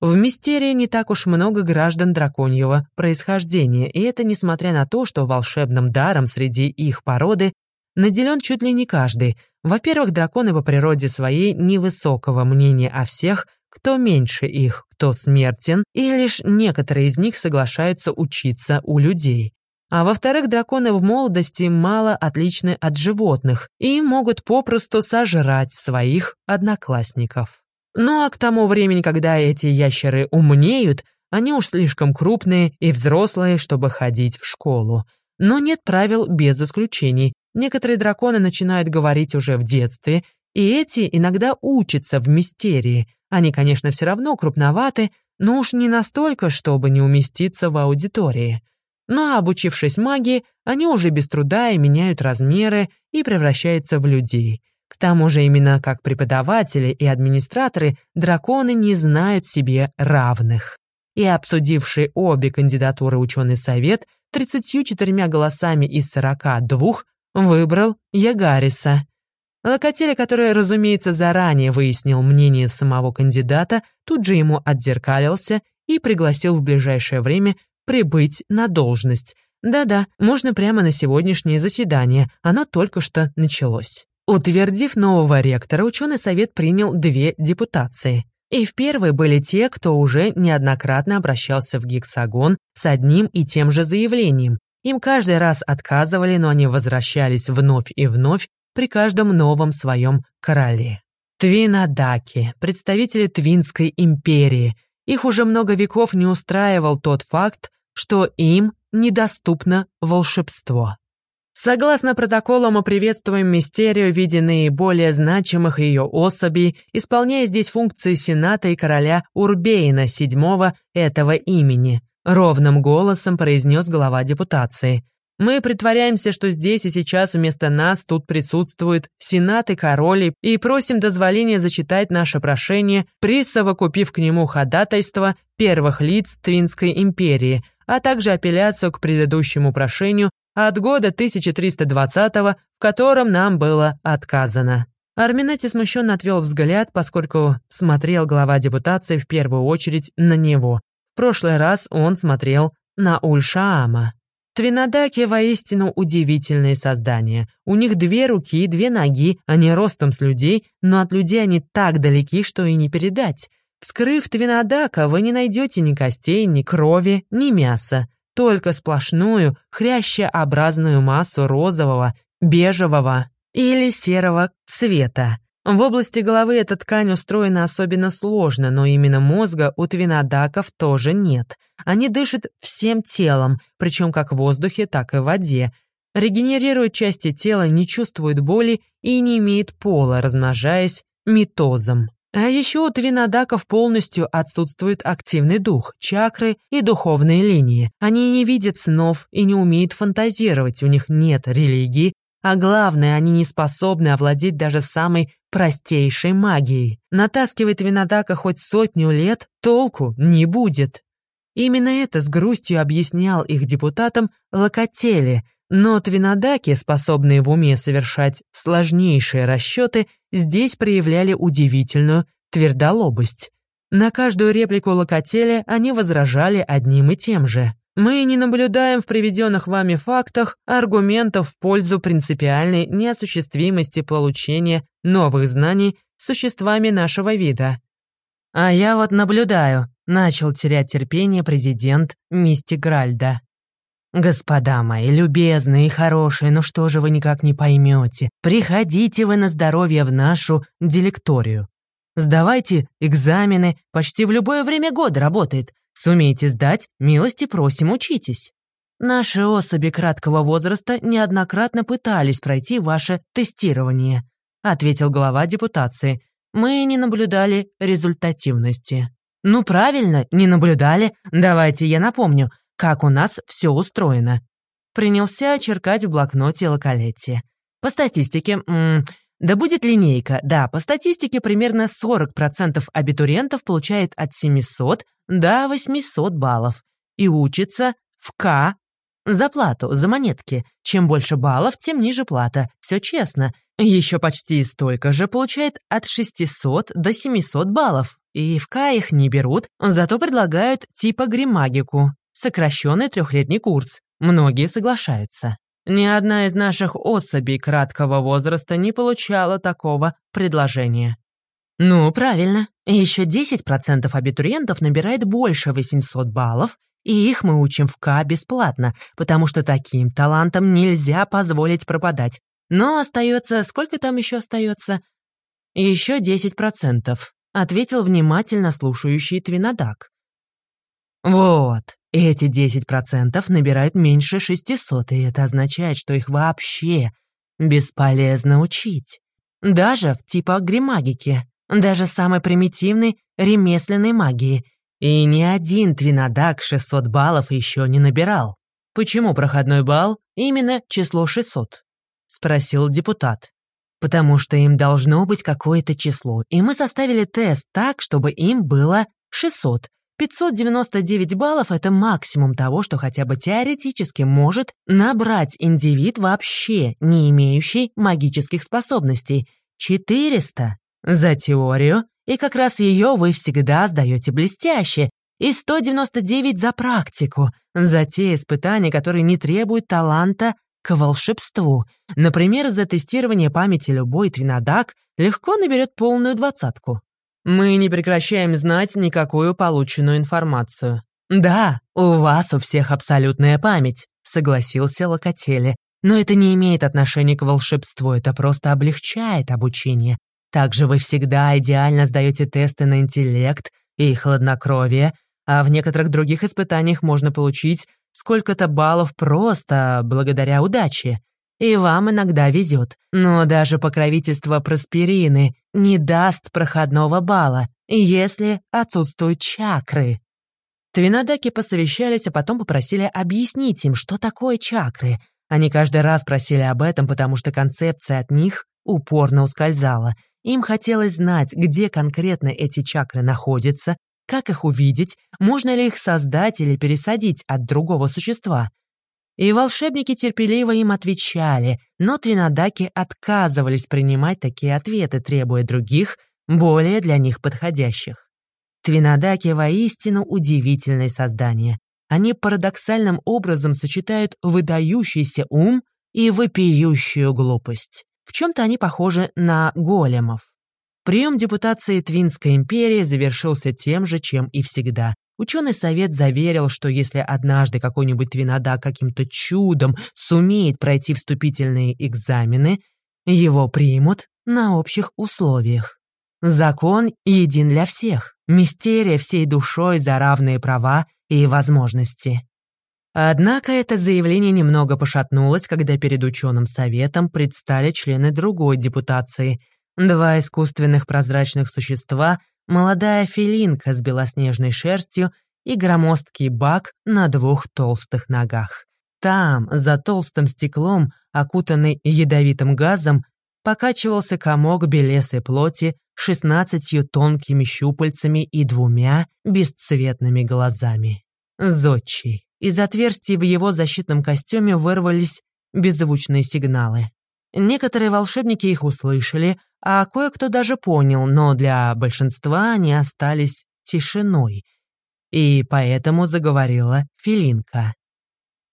В Мистерии не так уж много граждан драконьего происхождения, и это несмотря на то, что волшебным даром среди их породы наделен чуть ли не каждый. Во-первых, драконы по природе своей невысокого мнения о всех, кто меньше их, кто смертен, и лишь некоторые из них соглашаются учиться у людей. А во-вторых, драконы в молодости мало отличны от животных и могут попросту сожрать своих одноклассников. Ну а к тому времени, когда эти ящеры умнеют, они уж слишком крупные и взрослые, чтобы ходить в школу. Но нет правил без исключений. Некоторые драконы начинают говорить уже в детстве, и эти иногда учатся в мистерии. Они, конечно, все равно крупноваты, но уж не настолько, чтобы не уместиться в аудитории. А обучившись магии, они уже без труда и меняют размеры и превращаются в людей — к тому же именно как преподаватели и администраторы драконы не знают себе равных. И обсудивший обе кандидатуры ученый совет 34 голосами из 42 выбрал Ягариса. Локотели, который, разумеется, заранее выяснил мнение самого кандидата, тут же ему отзеркалился и пригласил в ближайшее время прибыть на должность. Да-да, можно прямо на сегодняшнее заседание, оно только что началось. Утвердив нового ректора, ученый совет принял две депутации. И в первой были те, кто уже неоднократно обращался в гексагон с одним и тем же заявлением. Им каждый раз отказывали, но они возвращались вновь и вновь при каждом новом своем короле. Твинадаки, представители Твинской империи. Их уже много веков не устраивал тот факт, что им недоступно волшебство. Согласно протоколу, мы приветствуем Мистерию в виде наиболее значимых ее особей, исполняя здесь функции Сената и короля Урбейна VII этого имени. Ровным голосом произнес глава депутации. Мы притворяемся, что здесь и сейчас вместо нас тут присутствуют Сенат и король, и просим дозволения зачитать наше прошение, присовокупив к нему ходатайство первых лиц Твинской империи, а также апелляцию к предыдущему прошению от года 1320 в котором нам было отказано. Арминетти смущенно отвел взгляд, поскольку смотрел глава депутации в первую очередь на него. В прошлый раз он смотрел на Ульшаама. Твинадаки воистину удивительные создания. У них две руки, две ноги, они ростом с людей, но от людей они так далеки, что и не передать. Вскрыв твинодака, вы не найдете ни костей, ни крови, ни мяса, только сплошную, хрящеобразную массу розового, бежевого или серого цвета. В области головы эта ткань устроена особенно сложно, но именно мозга у твинодаков тоже нет. Они дышат всем телом, причем как в воздухе, так и в воде. Регенерируют части тела, не чувствуют боли и не имеют пола, размножаясь митозом. А еще у твинодаков полностью отсутствует активный дух, чакры и духовные линии. Они не видят снов и не умеют фантазировать, у них нет религии, а главное, они не способны овладеть даже самой простейшей магией. Натаскивать винодака хоть сотню лет, толку не будет. Именно это с грустью объяснял их депутатам Локотели, но твинодаки, способные в уме совершать сложнейшие расчеты, здесь проявляли удивительную твердолобость. На каждую реплику Локотеля они возражали одним и тем же. Мы не наблюдаем в приведенных вами фактах аргументов в пользу принципиальной неосуществимости получения новых знаний существами нашего вида. А я вот наблюдаю, начал терять терпение президент Мистигральда. «Господа мои, любезные и хорошие, ну что же вы никак не поймете? Приходите вы на здоровье в нашу дилекторию. Сдавайте экзамены, почти в любое время года работает. Сумеете сдать, милости просим, учитесь. Наши особи краткого возраста неоднократно пытались пройти ваше тестирование, ответил глава депутации. Мы не наблюдали результативности. Ну правильно, не наблюдали. Давайте я напомню, как у нас все устроено. Принялся черкать в блокноте Локолетти. По статистике, да будет линейка, да, по статистике примерно 40% абитуриентов получает от 700 до 800 баллов и учится в К за плату, за монетки. Чем больше баллов, тем ниже плата. Все честно. Еще почти столько же получает от 600 до 700 баллов. И в К их не берут, зато предлагают типа гримагику, сокращенный трехлетний курс. Многие соглашаются. Ни одна из наших особей краткого возраста не получала такого предложения. Ну, правильно. Еще 10% абитуриентов набирает больше 800 баллов, и их мы учим в К бесплатно, потому что таким талантам нельзя позволить пропадать. Но остается... Сколько там еще остается? Еще 10%, ответил внимательно слушающий Твинодак. Вот, эти 10% набирают меньше 600, и это означает, что их вообще бесполезно учить. Даже в типа гримагики, даже самой примитивной ремесленной магии. И ни один твинодак 600 баллов еще не набирал. Почему проходной балл именно число 600? Спросил депутат. Потому что им должно быть какое-то число, и мы составили тест так, чтобы им было 600, 599 баллов — это максимум того, что хотя бы теоретически может набрать индивид, вообще не имеющий магических способностей. 400 за теорию, и как раз ее вы всегда сдаете блестяще, и 199 за практику, за те испытания, которые не требуют таланта к волшебству. Например, за тестирование памяти любой твинодак легко наберет полную двадцатку. Мы не прекращаем знать никакую полученную информацию. Да, у вас у всех абсолютная память, согласился Локотели. Но это не имеет отношения к волшебству, это просто облегчает обучение. Также вы всегда идеально сдаете тесты на интеллект и хладнокровие, а в некоторых других испытаниях можно получить сколько-то баллов просто благодаря удаче. И вам иногда везет. Но даже покровительство Просперины не даст проходного балла, если отсутствуют чакры. Твинадаки посовещались, а потом попросили объяснить им, что такое чакры. Они каждый раз просили об этом, потому что концепция от них упорно ускользала. Им хотелось знать, где конкретно эти чакры находятся, как их увидеть, можно ли их создать или пересадить от другого существа. И волшебники терпеливо им отвечали, но твинодаки отказывались принимать такие ответы, требуя других, более для них подходящих. Твинодаки воистину удивительные создания. Они парадоксальным образом сочетают выдающийся ум и вопиющую глупость. В чем-то они похожи на големов. Прием депутации Твинской империи завершился тем же, чем и всегда. Ученый совет заверил, что если однажды какой-нибудь Твинада каким-то чудом сумеет пройти вступительные экзамены, его примут на общих условиях. Закон един для всех, мистерия всей душой за равные права и возможности. Однако это заявление немного пошатнулось, когда перед ученым советом предстали члены другой депутации – Два искусственных прозрачных существа, молодая филинка с белоснежной шерстью и громоздкий бак на двух толстых ногах. Там, за толстым стеклом, окутанный ядовитым газом, покачивался комок белесой плоти шестнадцатью тонкими щупальцами и двумя бесцветными глазами. Зодчий. Из отверстий в его защитном костюме вырвались беззвучные сигналы. Некоторые волшебники их услышали, а кое-кто даже понял, но для большинства они остались тишиной. И поэтому заговорила Филинка.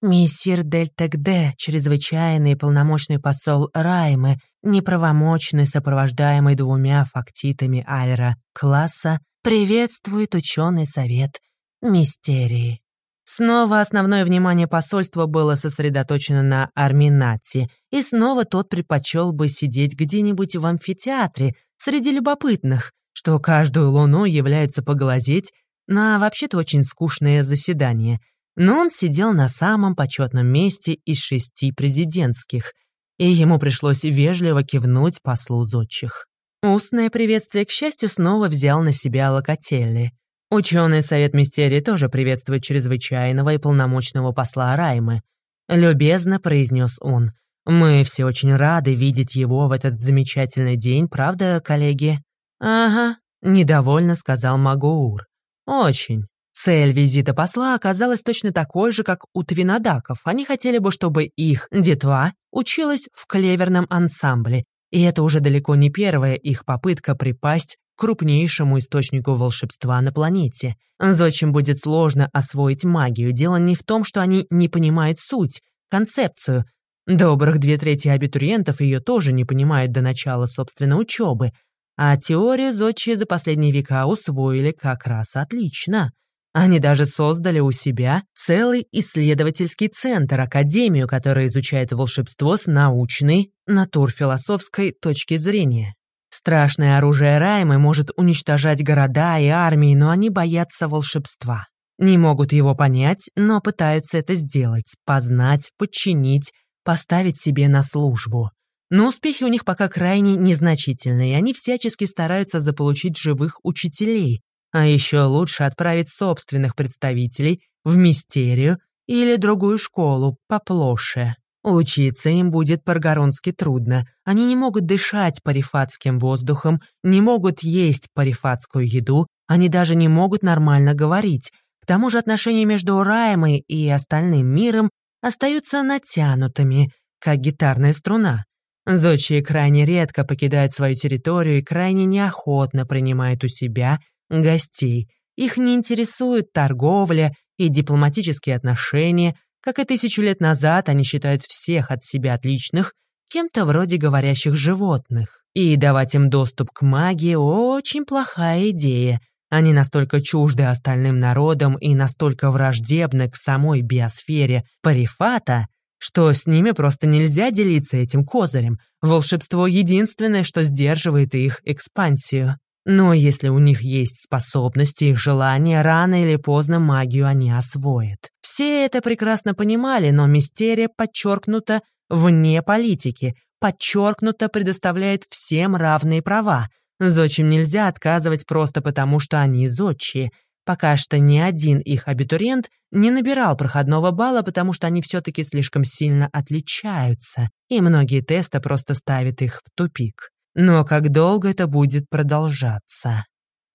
«Миссир Дель Тегде, чрезвычайный полномочный посол Раймы, неправомочный, сопровождаемый двумя фактитами Альра класса, приветствует ученый совет мистерии». Снова основное внимание посольства было сосредоточено на Арминате, и снова тот предпочел бы сидеть где-нибудь в амфитеатре среди любопытных, что каждую луну является поглазеть на вообще-то очень скучное заседание. Но он сидел на самом почетном месте из шести президентских, и ему пришлось вежливо кивнуть послу зодчих. Устное приветствие, к счастью, снова взял на себя Локотелли — Ученый совет Мистерии тоже приветствует чрезвычайного и полномочного посла Раймы. Любезно произнес он. Мы все очень рады видеть его в этот замечательный день, правда, коллеги? Ага, недовольно сказал Магуур. Очень. Цель визита посла оказалась точно такой же, как у твинодаков. Они хотели бы, чтобы их детва училась в клеверном ансамбле, и это уже далеко не первая их попытка припасть крупнейшему источнику волшебства на планете. Зодчим будет сложно освоить магию. Дело не в том, что они не понимают суть, концепцию. Добрых две трети абитуриентов ее тоже не понимают до начала собственной учебы. А теорию зодчие за последние века усвоили как раз отлично. Они даже создали у себя целый исследовательский центр, академию, которая изучает волшебство с научной, натурфилософской точки зрения. Страшное оружие Раймы может уничтожать города и армии, но они боятся волшебства. Не могут его понять, но пытаются это сделать, познать, подчинить, поставить себе на службу. Но успехи у них пока крайне незначительные, они всячески стараются заполучить живых учителей, а еще лучше отправить собственных представителей в мистерию или другую школу поплоше. Учиться им будет по-гаронски трудно. Они не могут дышать парифатским воздухом, не могут есть парифатскую еду, они даже не могут нормально говорить. К тому же отношения между Раймой и остальным миром остаются натянутыми, как гитарная струна. Зодчие крайне редко покидают свою территорию и крайне неохотно принимают у себя гостей. Их не интересует торговля и дипломатические отношения, как и тысячу лет назад они считают всех от себя отличных кем-то вроде говорящих животных. И давать им доступ к магии очень плохая идея. Они настолько чужды остальным народам и настолько враждебны к самой биосфере Парифата, что с ними просто нельзя делиться этим козырем. Волшебство — единственное, что сдерживает их экспансию. Но если у них есть способности и желания, рано или поздно магию они освоят. Все это прекрасно понимали, но мистерия подчеркнута вне политики, подчеркнуто предоставляет всем равные права. Зодчим нельзя отказывать просто потому, что они зодчие. Пока что ни один их абитуриент не набирал проходного балла, потому что они все-таки слишком сильно отличаются, и многие тесты просто ставят их в тупик. Но как долго это будет продолжаться?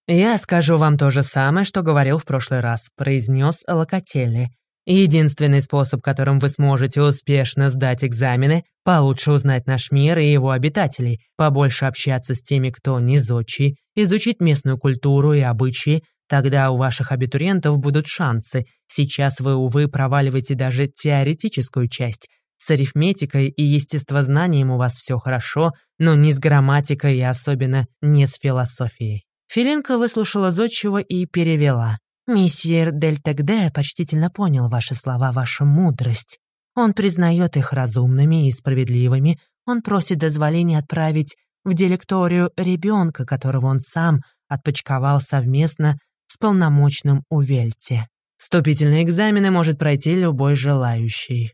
«Я скажу вам то же самое, что говорил в прошлый раз», — произнес Локотелли. «Единственный способ, которым вы сможете успешно сдать экзамены, получше узнать наш мир и его обитателей, побольше общаться с теми, кто не зодчий, изучить местную культуру и обычаи, тогда у ваших абитуриентов будут шансы. Сейчас вы, увы, проваливаете даже теоретическую часть. С арифметикой и естествознанием у вас все хорошо, но не с грамматикой и особенно не с философией». Филинка выслушала зодчего и перевела. «Месье Дель Тегде почтительно понял ваши слова, вашу мудрость. Он признает их разумными и справедливыми, он просит дозволения отправить в дилекторию ребенка, которого он сам отпочковал совместно с полномочным Увельте. Вступительные экзамены может пройти любой желающий.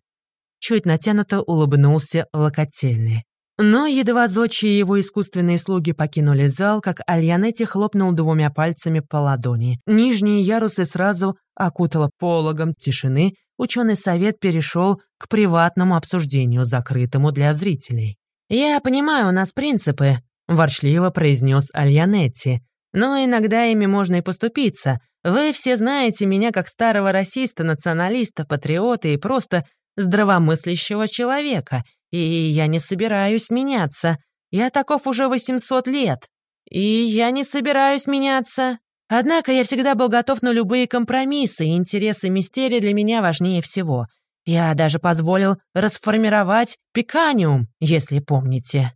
Чуть натянуто улыбнулся Локотельный. Но едва Зочи и его искусственные слуги покинули зал, как Альянетти хлопнул двумя пальцами по ладони. Нижние ярусы сразу окутало пологом тишины, ученый совет перешел к приватному обсуждению, закрытому для зрителей. «Я понимаю, у нас принципы», — ворчливо произнес Альянетти. «Но иногда ими можно и поступиться. Вы все знаете меня как старого расиста, националиста, патриота и просто здравомыслящего человека, и я не собираюсь меняться. Я таков уже 800 лет. И я не собираюсь меняться. Однако я всегда был готов на любые компромиссы, и интересы мистерии для меня важнее всего. Я даже позволил расформировать пиканиум, если помните.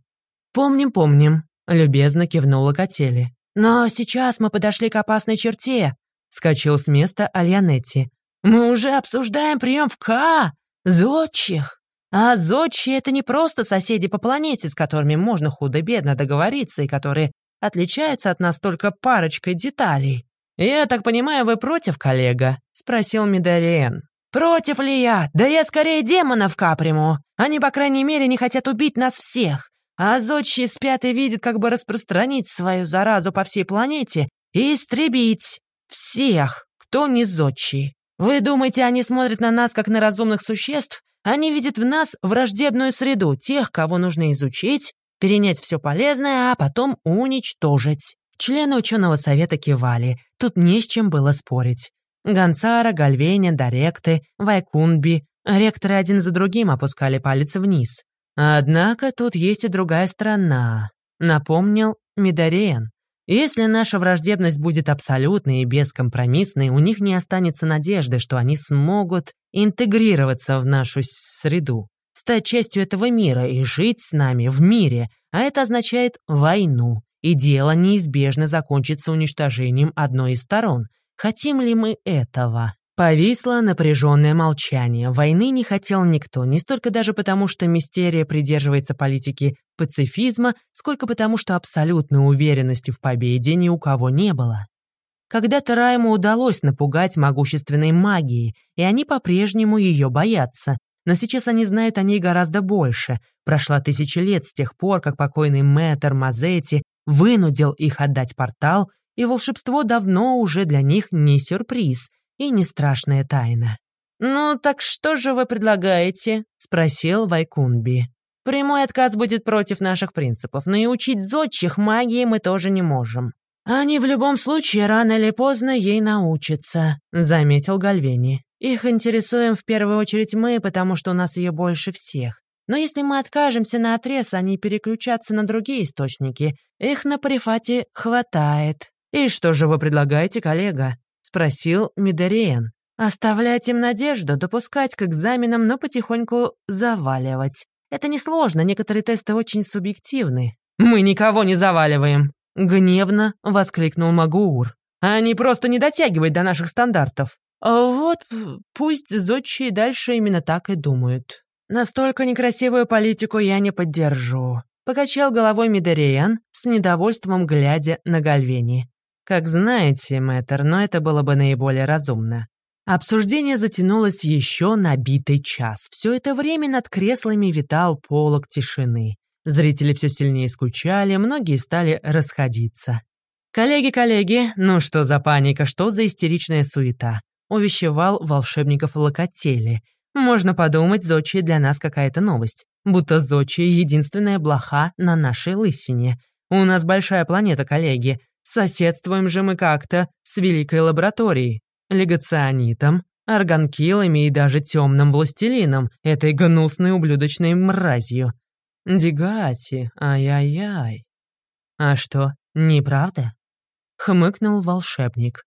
«Помним, помним», — любезно кивнула Котели. «Но сейчас мы подошли к опасной черте», — скачал с места Альянетти. «Мы уже обсуждаем прием в К, зодчих. А зодчие — это не просто соседи по планете, с которыми можно худо-бедно договориться и которые отличаются от нас только парочкой деталей. «Я так понимаю, вы против, коллега?» — спросил Медалиен. «Против ли я? Да я скорее демонов каприму. Они, по крайней мере, не хотят убить нас всех. А зодчие спят и видят, как бы распространить свою заразу по всей планете и истребить всех, кто не зодчий. Вы думаете, они смотрят на нас, как на разумных существ, они видят в нас враждебную среду, тех, кого нужно изучить, перенять все полезное, а потом уничтожить. Члены ученого совета кивали, тут не с чем было спорить. Гонцара, Гальвеня, Даректы, Вайкунби, ректоры один за другим опускали палец вниз. Однако тут есть и другая сторона, напомнил Медариен. Если наша враждебность будет абсолютной и бескомпромиссной, у них не останется надежды, что они смогут интегрироваться в нашу среду, стать частью этого мира и жить с нами в мире, а это означает войну. И дело неизбежно закончится уничтожением одной из сторон. Хотим ли мы этого? Повисло напряженное молчание. Войны не хотел никто, не столько даже потому, что Мистерия придерживается политики пацифизма, сколько потому, что абсолютной уверенности в победе ни у кого не было. Когда-то Райму удалось напугать могущественной магией, и они по-прежнему ее боятся. Но сейчас они знают о ней гораздо больше. Прошла тысяча лет с тех пор, как покойный мэтр Мазетти вынудил их отдать портал, и волшебство давно уже для них не сюрприз — и не страшная тайна. «Ну, так что же вы предлагаете?» — спросил Вайкунби. «Прямой отказ будет против наших принципов, но и учить зодчих магии мы тоже не можем». «Они в любом случае рано или поздно ей научатся», — заметил Гальвени. «Их интересуем в первую очередь мы, потому что у нас ее больше всех. Но если мы откажемся на отрез, они переключатся на другие источники. Их на парифате хватает». «И что же вы предлагаете, коллега?» Спросил Мидериен. Оставлять им надежду, допускать к экзаменам, но потихоньку заваливать. Это несложно, некоторые тесты очень субъективны. «Мы никого не заваливаем!» — гневно воскликнул Магуур. «Они просто не дотягивают до наших стандартов». А «Вот пусть зодчие дальше именно так и думают. Настолько некрасивую политику я не поддержу», — покачал головой Мидериан с недовольством глядя на Гальвени. Как знаете, мэтр, но это было бы наиболее разумно. Обсуждение затянулось еще на битый час. Все это время над креслами витал полог тишины. Зрители все сильнее скучали, многие стали расходиться. «Коллеги, коллеги, ну что за паника, что за истеричная суета?» увещевал волшебников Локотели. «Можно подумать, Зочи для нас какая-то новость. Будто Зочи — единственная блоха на нашей лысине. У нас большая планета, коллеги. Соседствуем же мы как-то с великой лабораторией, легационитом, органкилами и даже темным властелином, этой гнусной ублюдочной мразью. Дигати, ай-яй-яй. А что, неправда? Хмыкнул волшебник.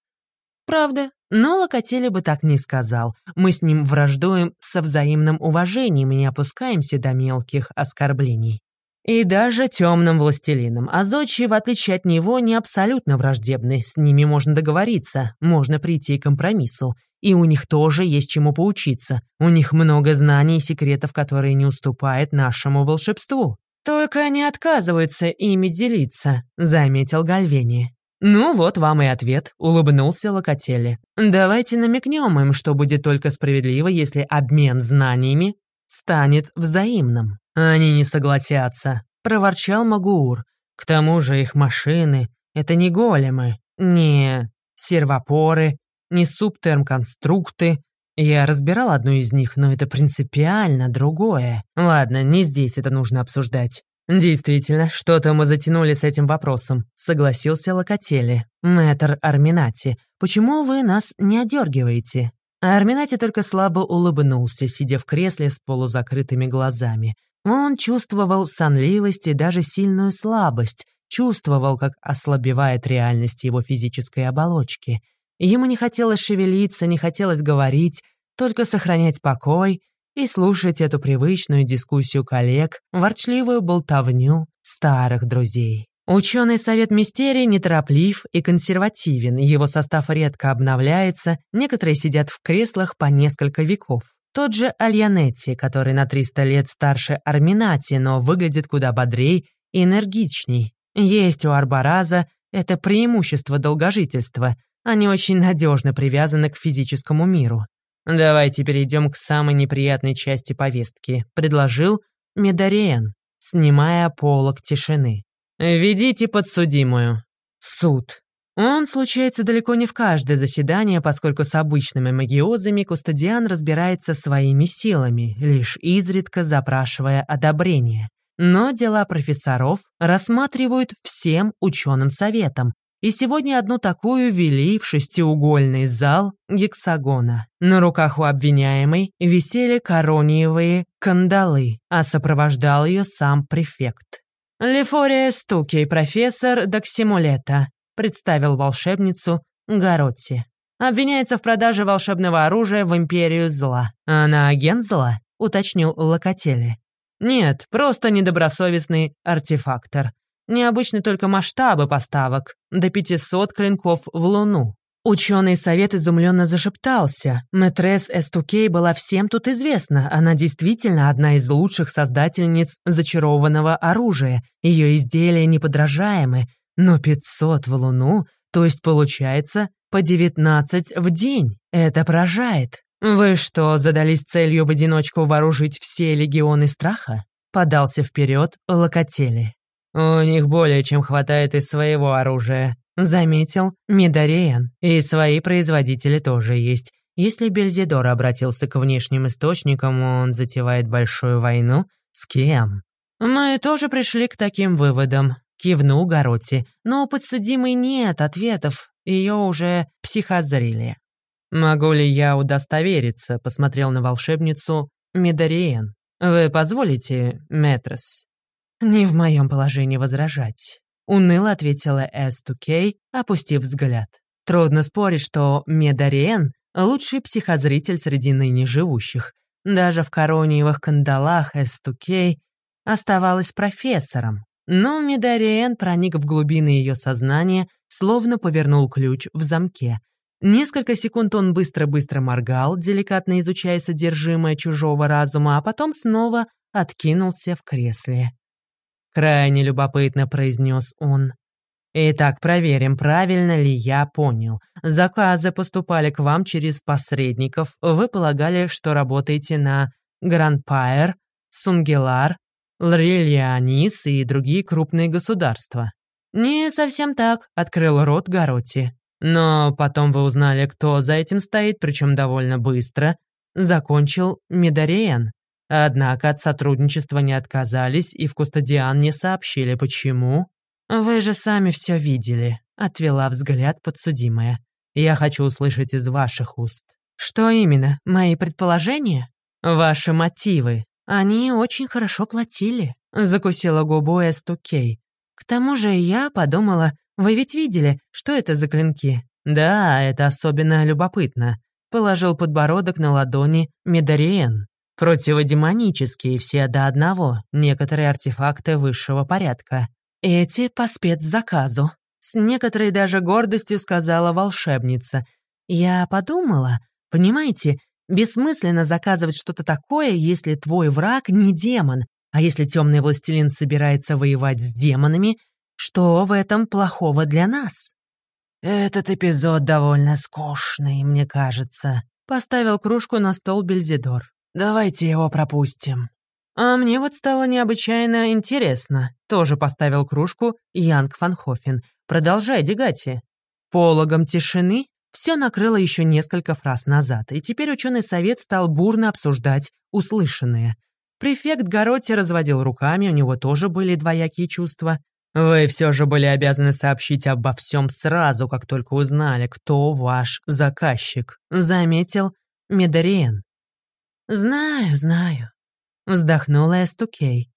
Правда, но Локотели бы так не сказал. Мы с ним враждуем со взаимным уважением и не опускаемся до мелких оскорблений. И даже темным властелинам. А Зодчи, в отличие от него, не абсолютно враждебны. С ними можно договориться, можно прийти к компромиссу. И у них тоже есть чему поучиться. У них много знаний и секретов, которые не уступают нашему волшебству. Только они отказываются ими делиться, заметил Гальвени. «Ну вот вам и ответ», — улыбнулся Локотели. «Давайте намекнем им, что будет только справедливо, если обмен знаниями станет взаимным». «Они не согласятся», — проворчал Магуур. «К тому же их машины — это не големы, не сервопоры, не субтермконструкты. Я разбирал одну из них, но это принципиально другое. Ладно, не здесь это нужно обсуждать. «Действительно, что-то мы затянули с этим вопросом», — согласился Локотели. «Мэтр Арминати, почему вы нас не одергиваете?» Арминати только слабо улыбнулся, сидя в кресле с полузакрытыми глазами. Он чувствовал сонливость и даже сильную слабость, чувствовал, как ослабевает реальность его физической оболочки. Ему не хотелось шевелиться, не хотелось говорить, только сохранять покой и слушать эту привычную дискуссию коллег, ворчливую болтовню старых друзей. Ученый совет мистерии нетороплив и консервативен, его состав редко обновляется, некоторые сидят в креслах по несколько веков. Тот же Альянетти, который на 300 лет старше Арминати, но выглядит куда бодрей и энергичней. Есть у Арбараза это преимущество долгожительства. Они очень надежно привязаны к физическому миру. «Давайте перейдем к самой неприятной части повестки», — предложил Медариен, снимая полок тишины. «Ведите подсудимую». Суд. Он случается далеко не в каждое заседание, поскольку с обычными магиозами Кустадиан разбирается своими силами, лишь изредка запрашивая одобрение. Но дела профессоров рассматривают всем ученым советом, и сегодня одну такую вели в шестиугольный зал гексагона. На руках у обвиняемой висели корониевые кандалы, а сопровождал ее сам префект. «Лефория Стуки, профессор Доксимулета», представил волшебницу Гаротти. Обвиняется в продаже волшебного оружия в Империю Зла. Она агент зла? уточнил Локотели. Нет, просто недобросовестный артефактор. Необычны только масштабы поставок, до 500 клинков в Луну. Ученый совет изумленно зашептался. Мэтрес Эстукей была всем тут известна. Она действительно одна из лучших создательниц зачарованного оружия. Ее изделия неподражаемы. Но 500 в Луну, то есть получается по 19 в день. Это поражает. Вы что, задались целью в одиночку вооружить все легионы страха? Подался вперед Локотели. «У них более чем хватает и своего оружия», — заметил Медариен. «И свои производители тоже есть. Если Бельзидор обратился к внешним источникам, он затевает большую войну. С кем?» «Мы тоже пришли к таким выводам», — кивнул Гороти. «Но у подсудимой нет ответов, ее уже психозрили». «Могу ли я удостовериться?» — посмотрел на волшебницу Медариен. «Вы позволите, Метрос?» «Не в моем положении возражать», — уныло ответила С2К, опустив взгляд. «Трудно спорить, что Медариен — лучший психозритель среди ныне живущих. Даже в корониевых кандалах С2К оставалась профессором. Но Медариен проник в глубины ее сознания, словно повернул ключ в замке. Несколько секунд он быстро-быстро моргал, деликатно изучая содержимое чужого разума, а потом снова откинулся в кресле. Крайне любопытно произнес он. Итак, проверим, правильно ли я понял. Заказы поступали к вам через посредников. Вы полагали, что работаете на Гранпайр, Сунгелар, Лрильянис и другие крупные государства. «Не совсем так», — открыл рот Гароти. «Но потом вы узнали, кто за этим стоит, причем довольно быстро», — закончил Медариен. Однако от сотрудничества не отказались и в Кустадиан не сообщили, почему. «Вы же сами все видели», — отвела взгляд подсудимая. «Я хочу услышать из ваших уст». «Что именно? Мои предположения?» «Ваши мотивы. Они очень хорошо платили», — закусила губу Эстукей. «К тому же я подумала, вы ведь видели, что это за клинки? Да, это особенно любопытно. Положил подбородок на ладони Медариен. Противодемонические все до одного, некоторые артефакты высшего порядка. Эти по спецзаказу. С некоторой даже гордостью сказала волшебница. Я подумала, понимаете, бессмысленно заказывать что-то такое, если твой враг не демон, а если темный властелин собирается воевать с демонами, что в этом плохого для нас? Этот эпизод довольно скучный, мне кажется. Поставил кружку на стол Бельзидор. Давайте его пропустим. А мне вот стало необычайно интересно. Тоже поставил кружку Янг Фанхофен. Продолжай, Дегати. Пологом тишины все накрыло еще несколько фраз назад, и теперь ученый совет стал бурно обсуждать услышанное. Префект Гаротти разводил руками, у него тоже были двоякие чувства. Вы все же были обязаны сообщить обо всем сразу, как только узнали, кто ваш заказчик», — заметил Медариен. «Знаю, знаю», — вздохнула Эстукей.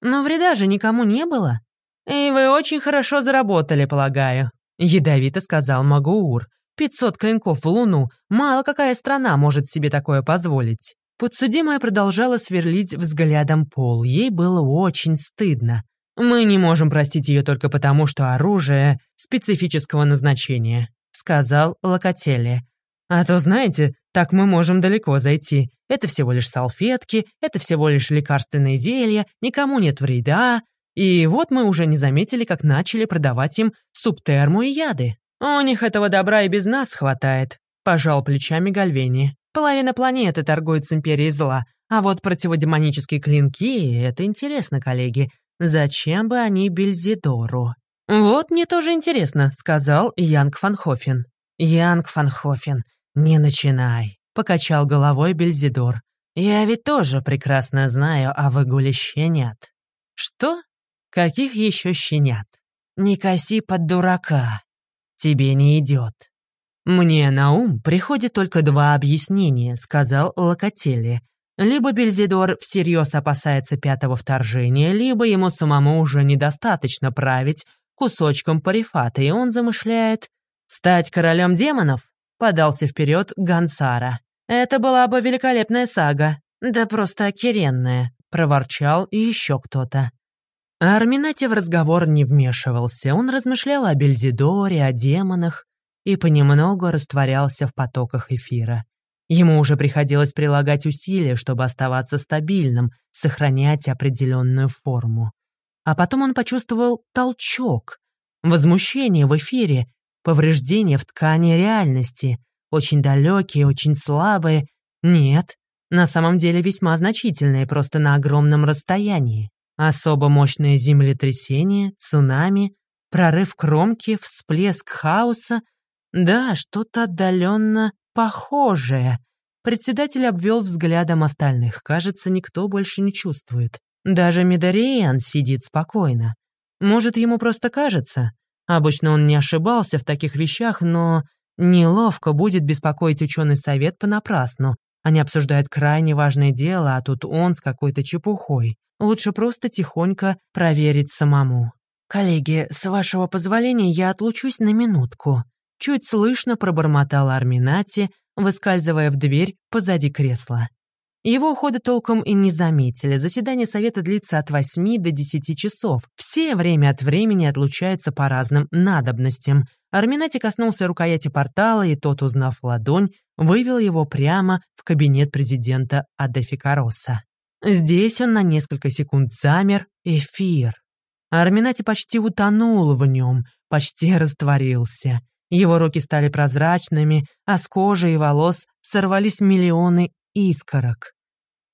«Но вреда же никому не было. И вы очень хорошо заработали, полагаю», — ядовито сказал Магуур. «Пятьсот клинков в луну. Мало какая страна может себе такое позволить». Подсудимая продолжала сверлить взглядом пол. Ей было очень стыдно. «Мы не можем простить ее только потому, что оружие специфического назначения», — сказал Локотели. «А то, знаете, так мы можем далеко зайти. Это всего лишь салфетки, это всего лишь лекарственные зелья, никому нет вреда. И вот мы уже не заметили, как начали продавать им субтерму и яды. У них этого добра и без нас хватает», — пожал плечами Гальвени. «Половина планеты торгует с Империей Зла, а вот противодемонические клинки — это интересно, коллеги. Зачем бы они Бельзидору? «Вот мне тоже интересно», — сказал Янг Фанхофен. «Янг Фанхофен, не начинай», — покачал головой Бельзидор. «Я ведь тоже прекрасно знаю о выгуле щенят». «Что? Каких еще щенят?» «Не коси под дурака. Тебе не идет». «Мне на ум приходит только два объяснения», — сказал Локотели. Либо Бельзидор всерьез опасается пятого вторжения, либо ему самому уже недостаточно править кусочком парифата, и он замышляет стать королем демонов, подался вперед Гансара. Это была бы великолепная сага, да просто океренная, проворчал еще кто-то. А Арминати в разговор не вмешивался, он размышлял о Бельзидоре, о демонах и понемногу растворялся в потоках эфира. Ему уже приходилось прилагать усилия, чтобы оставаться стабильным, сохранять определенную форму. А потом он почувствовал толчок, возмущение в эфире, повреждение в ткани реальности, очень далекие, очень слабые. Нет, на самом деле весьма значительные, просто на огромном расстоянии. Особо мощное землетрясение, цунами, прорыв кромки, всплеск хаоса. Да, что-то отдаленно похожее. Председатель обвел взглядом остальных. Кажется, никто больше не чувствует. Даже Медариан сидит спокойно. Может, ему просто кажется. Обычно он не ошибался в таких вещах, но неловко будет беспокоить ученый совет понапрасну. Они обсуждают крайне важное дело, а тут он с какой-то чепухой. Лучше просто тихонько проверить самому. «Коллеги, с вашего позволения я отлучусь на минутку», Чуть слышно пробормотал Арминати, выскальзывая в дверь позади кресла. Его ухода толком и не заметили. Заседание совета длится от 8 до 10 часов. Все время от времени отлучаются по разным надобностям. Арминати коснулся рукояти портала, и тот, узнав ладонь, вывел его прямо в кабинет президента Адефикароса. Здесь он на несколько секунд замер. Эфир. Арминати почти утонул в нем, почти *laughs* растворился. Его руки стали прозрачными, а с кожи и волос сорвались миллионы искорок.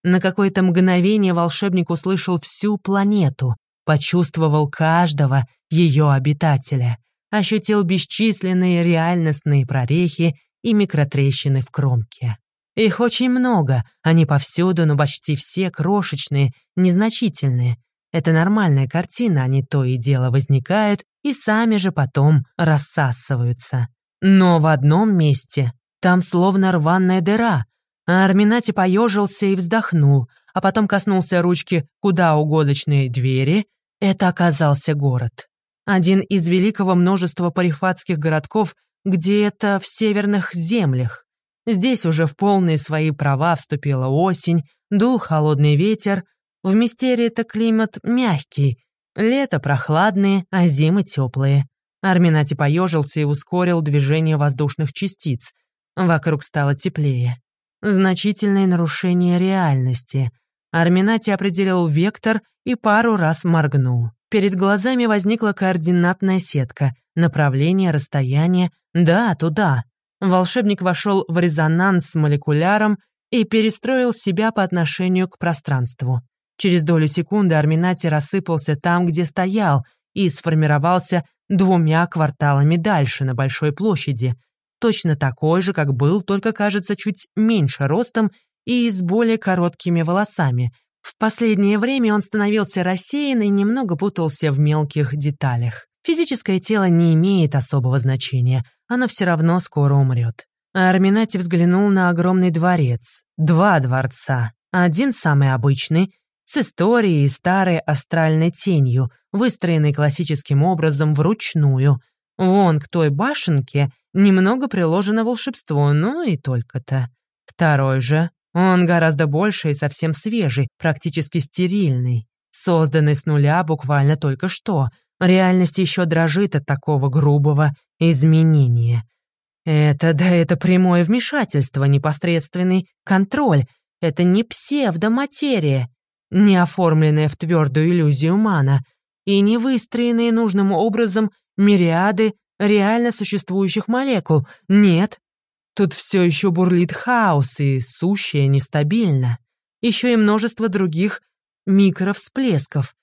На какое-то мгновение волшебник услышал всю планету, почувствовал каждого ее обитателя, ощутил бесчисленные реальностные прорехи и микротрещины в кромке. Их очень много, они повсюду, но почти все крошечные, незначительные, это нормальная картина, они то и дело возникают и сами же потом рассасываются. Но в одном месте там словно рваная дыра, а Арминати поежился и вздохнул, а потом коснулся ручки куда угодочной двери. Это оказался город. Один из великого множества парифатских городков, где-то в северных землях. Здесь уже в полные свои права вступила осень, дул холодный ветер. В мистерии-то климат мягкий, лето прохладные, а зимы теплые. Арминати поежился и ускорил движение воздушных частиц. Вокруг стало теплее. Значительное нарушение реальности. Арминати определил вектор и пару раз моргнул. Перед глазами возникла координатная сетка, направление, расстояние. Да, туда. Волшебник вошел в резонанс с молекуляром и перестроил себя по отношению к пространству. Через долю секунды Арминати рассыпался там, где стоял, и сформировался двумя кварталами дальше, на большой площади. Точно такой же, как был, только, кажется, чуть меньше ростом и с более короткими волосами. В последнее время он становился рассеян и немного путался в мелких деталях. Физическое тело не имеет особого значения, оно все равно скоро умрет. Арминати взглянул на огромный дворец. Два дворца. Один самый обычный, с историей и старой астральной тенью, выстроенной классическим образом вручную. Вон к той башенке немного приложено волшебство, ну и только-то. Второй же, он гораздо больше и совсем свежий, практически стерильный, созданный с нуля буквально только что. Реальность еще дрожит от такого грубого изменения. Это, да это прямое вмешательство, непосредственный контроль. Это не псевдоматерия, не оформленная в твердую иллюзию мана, и не выстроенные нужным образом мириады реально существующих молекул. Нет, тут все еще бурлит хаос, и сущее нестабильно. Еще и множество других микровсплесков.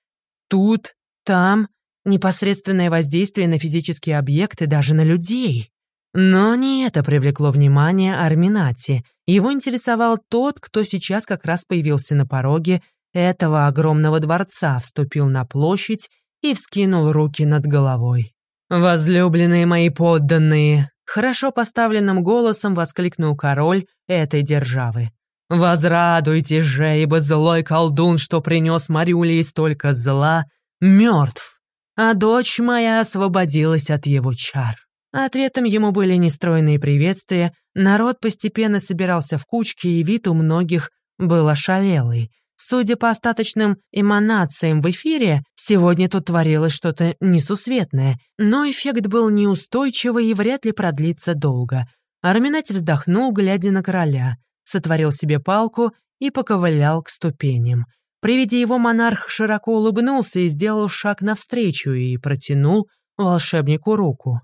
Тут, там, непосредственное воздействие на физические объекты, даже на людей. Но не это привлекло внимание Арминати. Его интересовал тот, кто сейчас как раз появился на пороге этого огромного дворца, вступил на площадь и вскинул руки над головой. «Возлюбленные мои подданные!» Хорошо поставленным голосом воскликнул король этой державы. «Возрадуйтесь же, ибо злой колдун, что принес Марюлии столько зла, мертв, а дочь моя освободилась от его чар». Ответом ему были нестройные приветствия, народ постепенно собирался в кучки, и вид у многих был ошалелый. Судя по остаточным эманациям в эфире, сегодня тут творилось что-то несусветное, но эффект был неустойчивый и вряд ли продлится долго. Арминати вздохнул, глядя на короля, сотворил себе палку и поковылял к ступеням. При виде его монарх широко улыбнулся и сделал шаг навстречу и протянул волшебнику руку.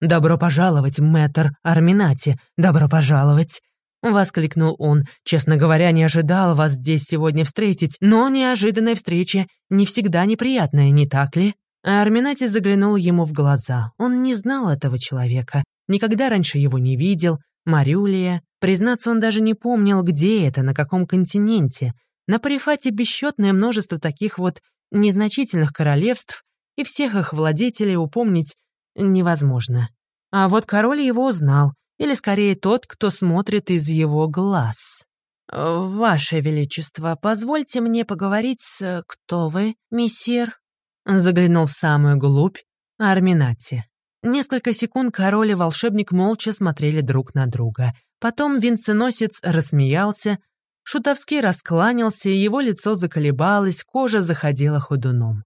«Добро пожаловать, мэтр Арминати, добро пожаловать!» Воскликнул он. «Честно говоря, не ожидал вас здесь сегодня встретить, но неожиданная встреча не всегда неприятная, не так ли?» Арминати заглянул ему в глаза. Он не знал этого человека, никогда раньше его не видел. Марюлия. Признаться, он даже не помнил, где это, на каком континенте. На Парифате бесчетное множество таких вот незначительных королевств, и всех их владетелей упомнить невозможно. А вот король его узнал, или скорее тот, кто смотрит из его глаз. «Ваше Величество, позвольте мне поговорить с... Кто вы, мессир?» Заглянул в самую глубь Арминати. Несколько секунд король и волшебник молча смотрели друг на друга. Потом венценосец рассмеялся, шутовски раскланялся, и его лицо заколебалось, кожа заходила ходуном.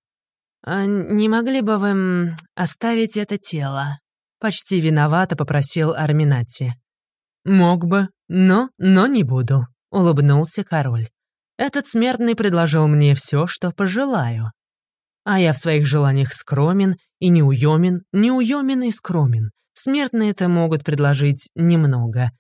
«А «Не могли бы вы оставить это тело?» Почти виновато попросил Арминати. «Мог бы, но, но не буду», — улыбнулся король. «Этот смертный предложил мне все, что пожелаю. А я в своих желаниях скромен и неуемен, неуемен и скромен. Смертные-то могут предложить немного.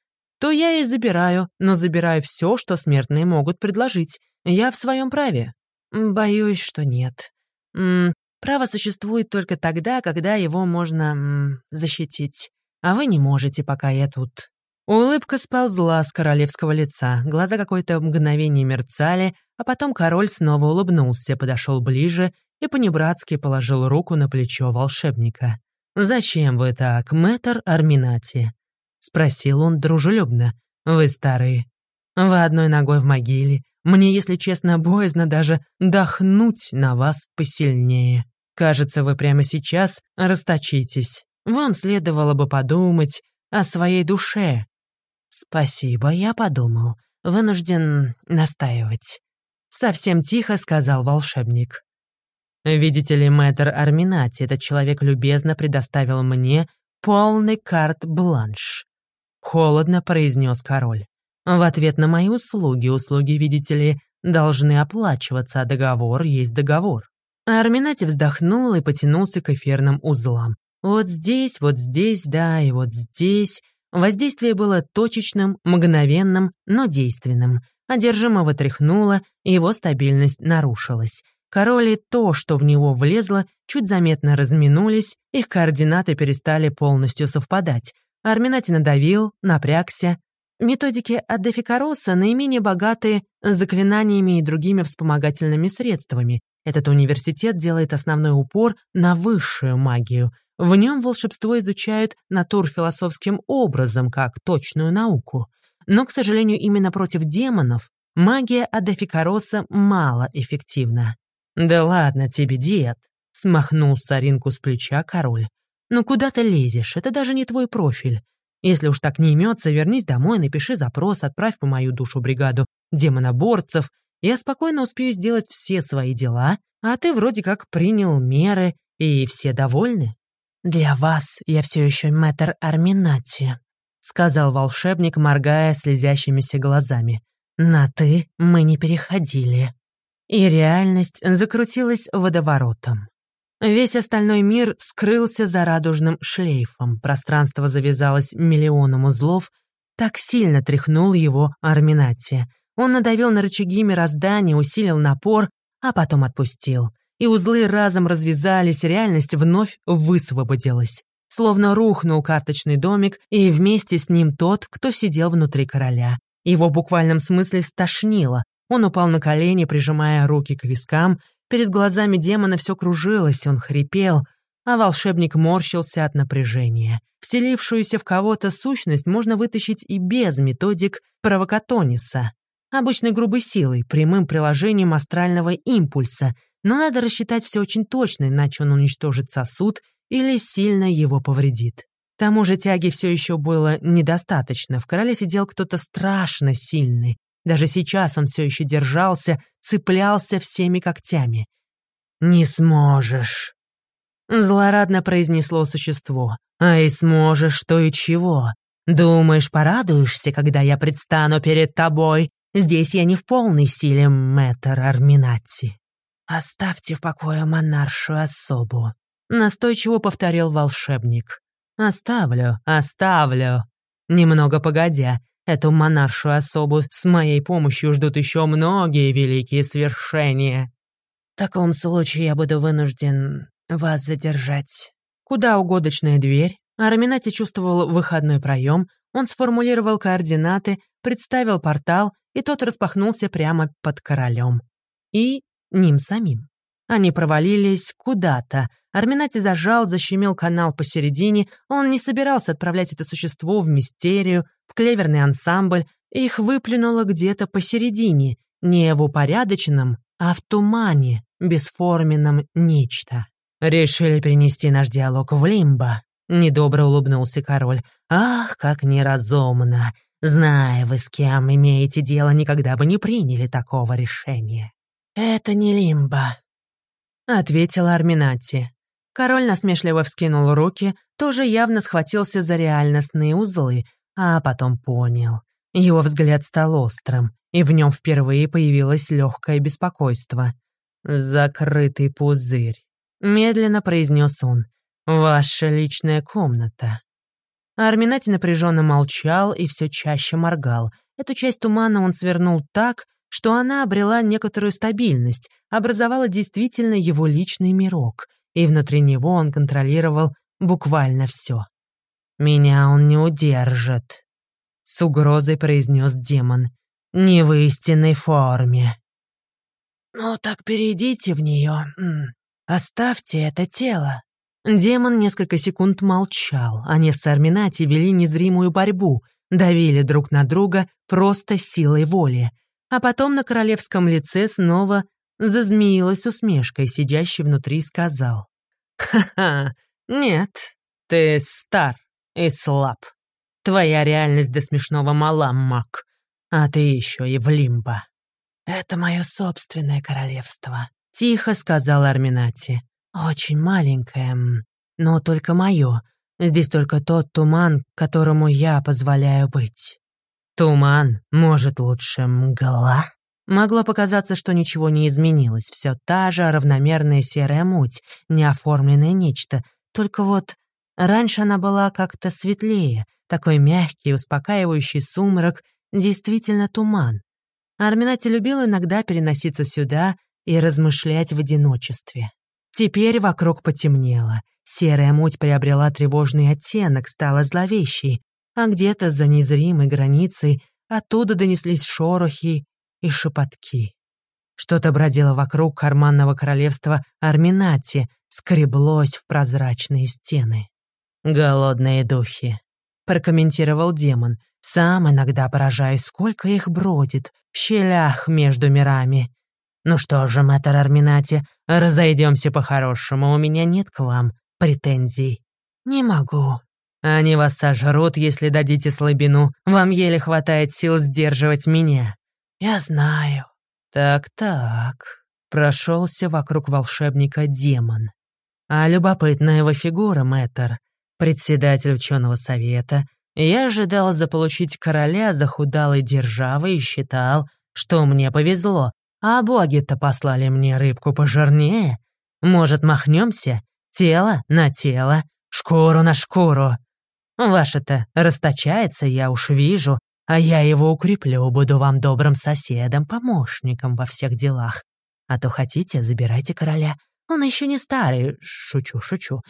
То я и забираю, но забираю все, что смертные могут предложить. Я в своем праве. Боюсь, что нет. М Право существует только тогда, когда его можно м, защитить. А вы не можете, пока я тут». Улыбка сползла с королевского лица, глаза какое-то мгновение мерцали, а потом король снова улыбнулся, подошел ближе и понебратски положил руку на плечо волшебника. «Зачем вы так, мэтр Арминати?» — спросил он дружелюбно. «Вы старые. Вы одной ногой в могиле, мне, если честно, боязно даже дохнуть на вас посильнее. Кажется, вы прямо сейчас расточитесь. Вам следовало бы подумать о своей душе». «Спасибо, я подумал. Вынужден настаивать». Совсем тихо сказал волшебник. «Видите ли, мэтр Арминати, этот человек любезно предоставил мне полный карт-бланш», — холодно произнес король. «В ответ на мои услуги, услуги, видите ли, должны оплачиваться, а договор есть договор». Арминати вздохнул и потянулся к эфирным узлам. Вот здесь, вот здесь, да, и вот здесь. Воздействие было точечным, мгновенным, но действенным. Одержимого тряхнуло, его стабильность нарушилась. Король и то, что в него влезло, чуть заметно разминулись, их координаты перестали полностью совпадать. Арминати надавил, напрягся. Методики Адефикароса наименее богаты заклинаниями и другими вспомогательными средствами. Этот университет делает основной упор на высшую магию. В нем волшебство изучают натурфилософским образом, как точную науку. Но, к сожалению, именно против демонов магия Адефикароса малоэффективна. «Да ладно тебе, дед!» — смахнул соринку с плеча король. «Ну куда ты лезешь? Это даже не твой профиль. Если уж так не имется, вернись домой, напиши запрос, отправь по мою душу бригаду демоноборцев. Я спокойно успею сделать все свои дела, а ты вроде как принял меры, и все довольны». «Для вас я все еще мэтр Арминати», — сказал волшебник, моргая слезящимися глазами. «На «ты» мы не переходили» и реальность закрутилась водоворотом. Весь остальной мир скрылся за радужным шлейфом, пространство завязалось миллионом узлов, так сильно тряхнул его Арминати. Он надавил на рычаги мироздания, усилил напор, а потом отпустил. И узлы разом развязались, реальность вновь высвободилась. Словно рухнул карточный домик, и вместе с ним тот, кто сидел внутри короля. Его в буквальном смысле стошнило, он упал на колени, прижимая руки к вискам. Перед глазами демона все кружилось, он хрипел, а волшебник морщился от напряжения. Вселившуюся в кого-то сущность можно вытащить и без методик провокатониса. Обычной грубой силой, прямым приложением астрального импульса. Но надо рассчитать все очень точно, иначе он уничтожит сосуд или сильно его повредит. К тому же тяги все еще было недостаточно. В короле сидел кто-то страшно сильный, даже сейчас он все еще держался, цеплялся всеми когтями. «Не сможешь», — злорадно произнесло существо. «А и сможешь, то и чего. Думаешь, порадуешься, когда я предстану перед тобой? Здесь я не в полной силе, мэтр Арминатти». «Оставьте в покое монаршую особу», — настойчиво повторил волшебник. «Оставлю, оставлю». Немного погодя, Эту монаршую особу с моей помощью ждут еще многие великие свершения. В таком случае я буду вынужден вас задержать. Куда угодочная дверь? Арминати чувствовал выходной проем, он сформулировал координаты, представил портал, и тот распахнулся прямо под королем. И ним самим. Они провалились куда-то. Арминати зажал, защемил канал посередине. Он не собирался отправлять это существо в мистерию, в клеверный ансамбль. Их выплюнуло где-то посередине, не в упорядоченном, а в тумане, бесформенном нечто. «Решили перенести наш диалог в лимбо», — недобро улыбнулся король. «Ах, как неразумно! Зная вы, с кем имеете дело, никогда бы не приняли такого решения». «Это не лимбо», ответила Арминати. Король насмешливо вскинул руки, тоже явно схватился за реальностные узлы, а потом понял. Его взгляд стал острым, и в нем впервые появилось легкое беспокойство. «Закрытый пузырь», — медленно произнес он. «Ваша личная комната». Арминати напряженно молчал и все чаще моргал. Эту часть тумана он свернул так, что она обрела некоторую стабильность, образовала действительно его личный мирок, и внутри него он контролировал буквально все. «Меня он не удержит», — с угрозой произнес демон. «Не в истинной форме». «Ну так перейдите в нее. Оставьте это тело». Демон несколько секунд молчал. Они с Арминати вели незримую борьбу, давили друг на друга просто силой воли — а потом на королевском лице снова зазмеилась усмешка, и сидящий внутри сказал. «Ха-ха, нет, Ты стар и слаб. Твоя реальность до смешного мала, маг. А ты еще и в лимбо. Это мое собственное королевство, тихо сказал Арминати. Очень маленькое, но только мое. Здесь только тот туман, которому я позволяю быть. Туман, может, лучше мгла? Могло показаться, что ничего не изменилось. Все та же равномерная серая муть, неоформленное нечто. Только вот раньше она была как-то светлее, такой мягкий, успокаивающий сумрак, действительно туман. Арминати любил иногда переноситься сюда и размышлять в одиночестве. Теперь вокруг потемнело. Серая муть приобрела тревожный оттенок, стала зловещей, а где-то за незримой границей оттуда донеслись шорохи и шепотки. Что-то бродило вокруг карманного королевства Арминати, скреблось в прозрачные стены. «Голодные духи», — прокомментировал демон. «Сам иногда поражаюсь, сколько их бродит в щелях между мирами. Ну что же, мэтр Арминати, разойдемся по-хорошему, у меня нет к вам претензий». «Не могу». «Они вас сожрут, если дадите слабину. Вам еле хватает сил сдерживать меня». «Я знаю». «Так-так», — прошелся вокруг волшебника демон. «А любопытная его фигура, мэтр, председатель ученого совета. Я ожидал заполучить короля захудалой державы и считал, что мне повезло, а боги-то послали мне рыбку пожирнее. Может, махнемся? Тело на тело, шкуру на шкуру. Ваше-то расточается, я уж вижу, а я его укреплю, буду вам добрым соседом, помощником во всех делах. А то хотите, забирайте короля. Он еще не старый, шучу, шучу.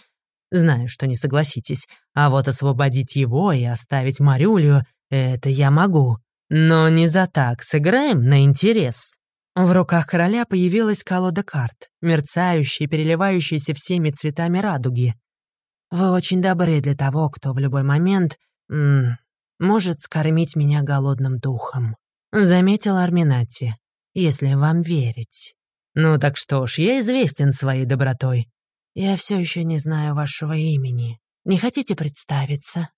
Знаю, что не согласитесь, а вот освободить его и оставить Марюлю — это я могу. Но не за так, сыграем на интерес. В руках короля появилась колода карт, мерцающая, переливающаяся всеми цветами радуги. «Вы очень добры для того, кто в любой момент м может скормить меня голодным духом», — заметил Арминати, «если вам верить». «Ну так что ж, я известен своей добротой». «Я все еще не знаю вашего имени. Не хотите представиться?»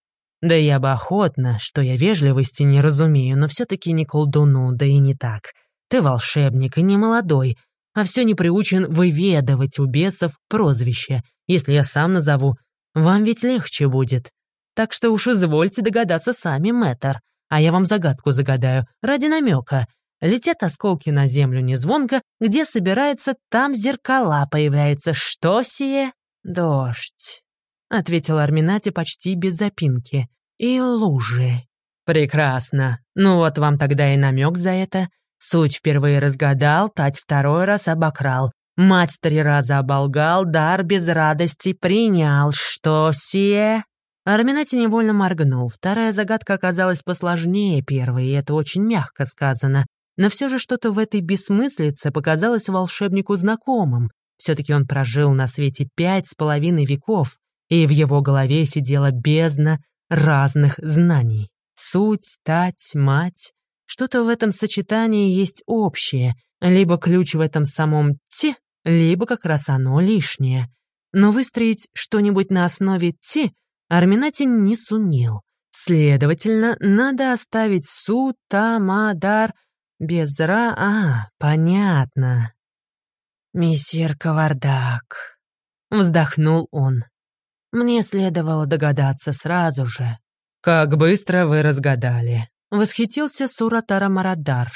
«Да я бы охотно, что я вежливости не разумею, но все-таки не колдуну, да и не так. Ты волшебник и не молодой, а все не приучен выведывать у бесов прозвище. Если я сам назову, вам ведь легче будет. Так что уж извольте догадаться сами, мэтр. А я вам загадку загадаю, ради намека. Летят осколки на землю незвонко, где собирается, там зеркала появляются. Что сие? Дождь, — ответил Арминати почти без запинки. И лужи. Прекрасно. Ну вот вам тогда и намек за это. Суть впервые разгадал, тать второй раз обокрал. Мать три раза оболгал, дар без радости принял. Что сие? Арминати невольно моргнул. Вторая загадка оказалась посложнее первой, и это очень мягко сказано. Но все же что-то в этой бессмыслице показалось волшебнику знакомым. Все-таки он прожил на свете пять с половиной веков, и в его голове сидела бездна разных знаний. Суть, тать, мать, что-то в этом сочетании есть общее, либо ключ в этом самом «ти», либо как раз оно лишнее. Но выстроить что-нибудь на основе «ти» Арминатин не сумел. Следовательно, надо оставить су, та, ма, дар, без ра... А, понятно. «Мессир Кавардак», — вздохнул он. «Мне следовало догадаться сразу же». «Как быстро вы разгадали», Восхитился Суратара Марадар.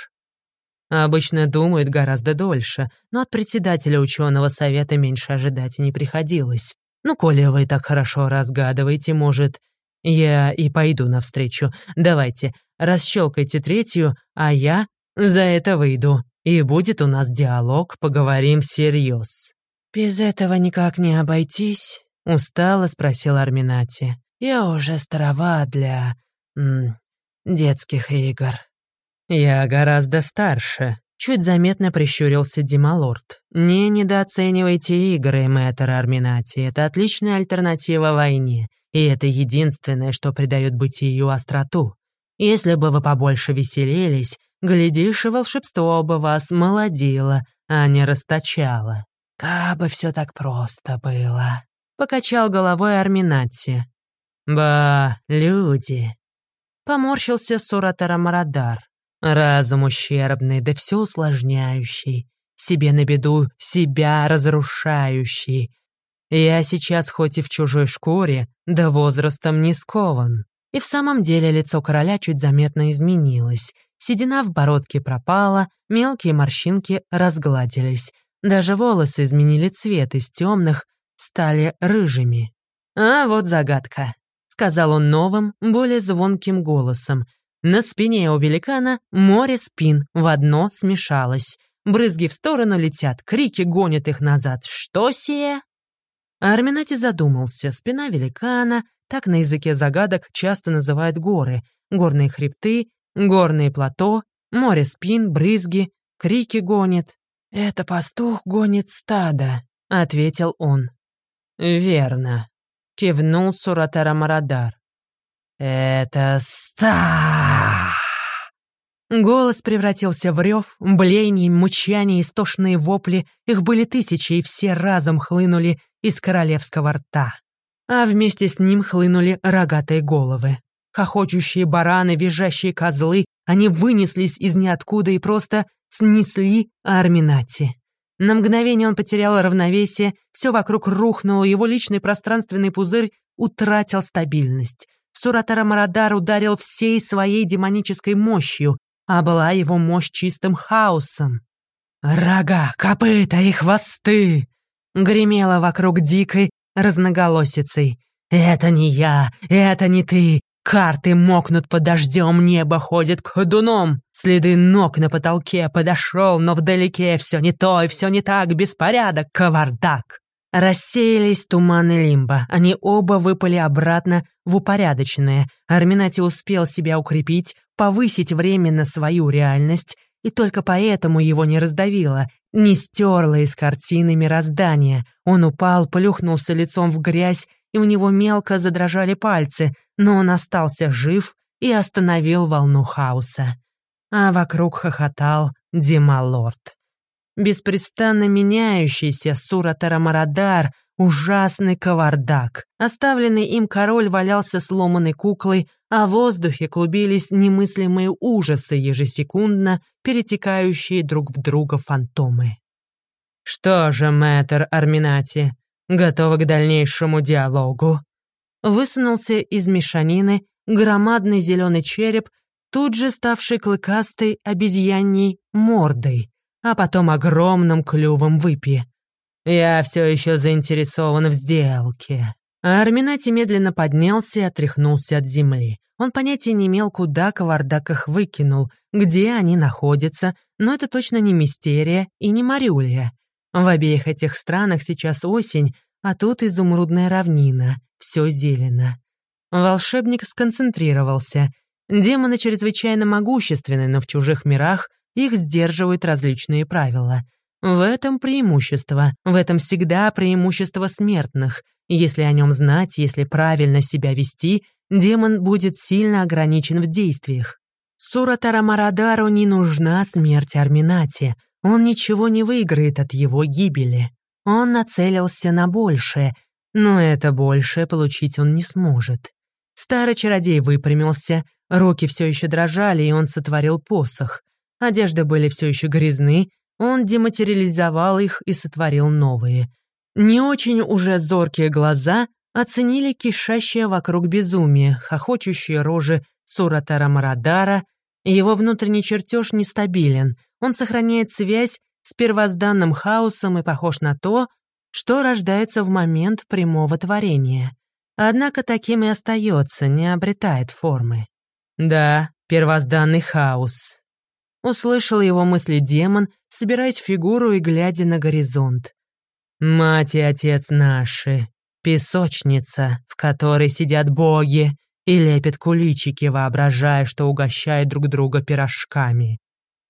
Обычно думают гораздо дольше, но от председателя ученого совета меньше ожидать не приходилось. Ну, коли вы так хорошо разгадываете, может, я и пойду навстречу. Давайте, расщелкайте третью, а я за это выйду. И будет у нас диалог, поговорим всерьез. «Без этого никак не обойтись?» — устало спросил Арминати. «Я уже старова для детских игр. Я гораздо старше. Чуть заметно прищурился Дималорд. Не недооценивайте игры, мэтр Арминати. Это отличная альтернатива войне. И это единственное, что придает бытию остроту. Если бы вы побольше веселились, глядишь, и волшебство бы вас молодило, а не расточало. Кабы все так просто было. покачал головой Арминатти. «Ба, люди!» Поморщился Суратара Марадар. Разум ущербный, да все усложняющий. Себе на беду, себя разрушающий. Я сейчас хоть и в чужой шкуре, да возрастом не скован. И в самом деле лицо короля чуть заметно изменилось. Седина в бородке пропала, мелкие морщинки разгладились. Даже волосы изменили цвет, из темных стали рыжими. «А вот загадка», — сказал он новым, более звонким голосом. На спине у великана море спин в одно смешалось. Брызги в сторону летят, крики гонят их назад. «Что сие?» Арминати задумался. Спина великана, так на языке загадок часто называют горы. Горные хребты, горные плато, море спин, брызги, крики гонит. «Это пастух гонит стадо», — ответил он. «Верно», — кивнул Суратара Марадар. «Это ста!» Голос превратился в рев, блеяние, мучание, истошные вопли. Их были тысячи, и все разом хлынули из королевского рта. А вместе с ним хлынули рогатые головы. Хохочущие бараны, визжащие козлы, они вынеслись из ниоткуда и просто снесли Арминати. На мгновение он потерял равновесие, все вокруг рухнуло, его личный пространственный пузырь утратил стабильность. Суратара Марадар ударил всей своей демонической мощью, а была его мощь чистым хаосом. «Рога, копыта и хвосты!» гремело вокруг дикой разноголосицей. «Это не я, это не ты, Карты мокнут под дождем, небо ходит к ходуном. Следы ног на потолке подошел, но вдалеке все не то и все не так, беспорядок, кавардак. Рассеялись туманы лимба. Они оба выпали обратно в упорядоченное. Арминати успел себя укрепить, повысить временно свою реальность, и только поэтому его не раздавило, не стерло из картины мироздания. Он упал, плюхнулся лицом в грязь и у него мелко задрожали пальцы, но он остался жив и остановил волну хаоса. А вокруг хохотал Дималорд. Беспрестанно меняющийся Суратарамарадар, ужасный кавардак. Оставленный им король валялся сломанной куклой, а в воздухе клубились немыслимые ужасы, ежесекундно перетекающие друг в друга фантомы. «Что же, мэтр Арминати, готова к дальнейшему диалогу». Высунулся из мешанины громадный зеленый череп, тут же ставший клыкастой обезьяньей мордой, а потом огромным клювом выпи. «Я все еще заинтересован в сделке». Арминати медленно поднялся и отряхнулся от земли. Он понятия не имел, куда Кавардак их выкинул, где они находятся, но это точно не Мистерия и не Марюлия. В обеих этих странах сейчас осень, а тут изумрудная равнина, все зелено. Волшебник сконцентрировался. Демоны чрезвычайно могущественны, но в чужих мирах их сдерживают различные правила. В этом преимущество, в этом всегда преимущество смертных. Если о нем знать, если правильно себя вести, демон будет сильно ограничен в действиях. Сура Тарамарадару не нужна смерть Арминати, он ничего не выиграет от его гибели. Он нацелился на большее, но это большее получить он не сможет. Старый чародей выпрямился, руки все еще дрожали, и он сотворил посох. Одежды были все еще грязны, он дематериализовал их и сотворил новые. Не очень уже зоркие глаза оценили кишащее вокруг безумие, хохочущие рожи Суратара Марадара. Его внутренний чертеж нестабилен, он сохраняет связь с первозданным хаосом и похож на то, что рождается в момент прямого творения. Однако таким и остается, не обретает формы. Да, первозданный хаос. Услышал его мысли демон, собираясь фигуру и глядя на горизонт. Мать и отец наши, песочница, в которой сидят боги и лепят куличики, воображая, что угощают друг друга пирожками.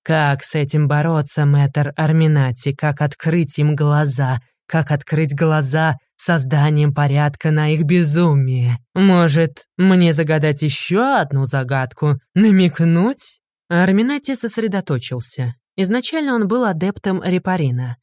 Как с этим бороться, мэтр Арминати, как открыть им глаза, как открыть глаза созданием порядка на их безумие? Может, мне загадать еще одну загадку? Намекнуть? Арминати сосредоточился. Изначально он был адептом Репарина.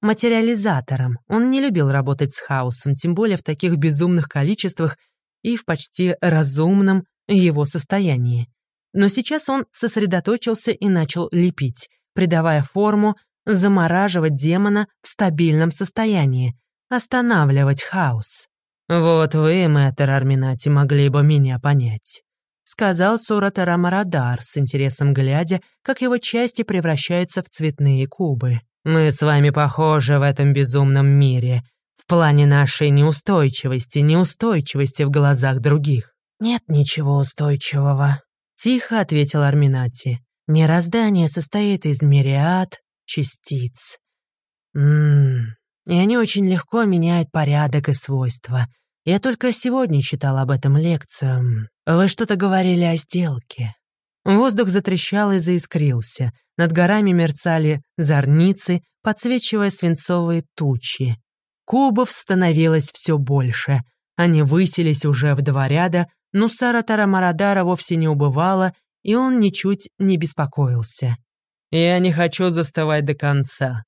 материализатором. Он не любил работать с хаосом, тем более в таких безумных количествах и в почти разумном его состоянии. Но сейчас он сосредоточился и начал лепить, придавая форму, замораживать демона в стабильном состоянии, останавливать хаос. «Вот вы, мэтр Арминати, могли бы меня понять», — сказал Суратара Марадар, с интересом глядя, как его части превращаются в цветные кубы. «Мы с вами похожи в этом безумном мире, в плане нашей неустойчивости, неустойчивости в глазах других». «Нет ничего устойчивого», — тихо ответил Арминати. «Мироздание состоит из мириад частиц. Ммм, и они очень легко меняют порядок и свойства. Я только сегодня читал об этом лекцию. Вы что-то говорили о сделке. Воздух затрещал и заискрился. Над горами мерцали зорницы, подсвечивая свинцовые тучи. Кубов становилось все больше. Они высились уже в два ряда, но Сара Тарамарадара вовсе не убывала, и он ничуть не беспокоился. «Я не хочу заставать до конца», —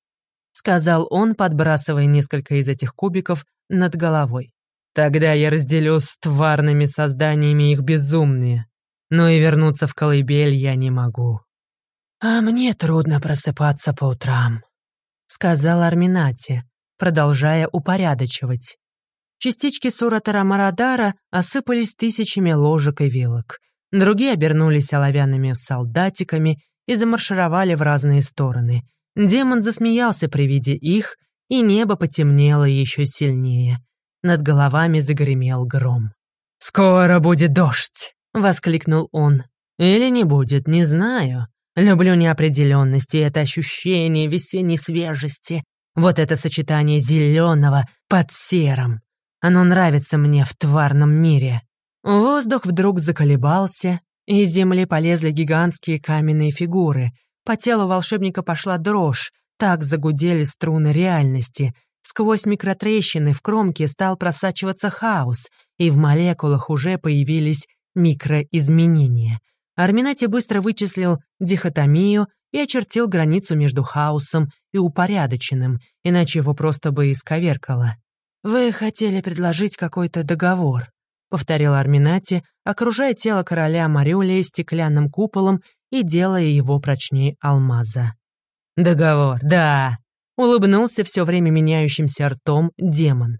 сказал он, подбрасывая несколько из этих кубиков над головой. «Тогда я разделю с тварными созданиями их безумные, но и вернуться в колыбель я не могу». «А мне трудно просыпаться по утрам», — сказал Арминати, продолжая упорядочивать. Частички Суратара Марадара осыпались тысячами ложек и вилок. Другие обернулись оловянными солдатиками и замаршировали в разные стороны — Демон засмеялся при виде их, и небо потемнело еще сильнее. Над головами загремел гром. «Скоро будет дождь!» — воскликнул он. «Или не будет, не знаю. Люблю неопределенность и это ощущение весенней свежести. Вот это сочетание зеленого под серым. Оно нравится мне в тварном мире». Воздух вдруг заколебался, из земли полезли гигантские каменные фигуры — по телу волшебника пошла дрожь, так загудели струны реальности. Сквозь микротрещины в кромке стал просачиваться хаос, и в молекулах уже появились микроизменения. Арминати быстро вычислил дихотомию и очертил границу между хаосом и упорядоченным, иначе его просто бы исковеркало. «Вы хотели предложить какой-то договор», — повторил Арминати, окружая тело короля Мариулия стеклянным куполом и делая его прочнее алмаза. «Договор, да!» — улыбнулся все время меняющимся ртом демон.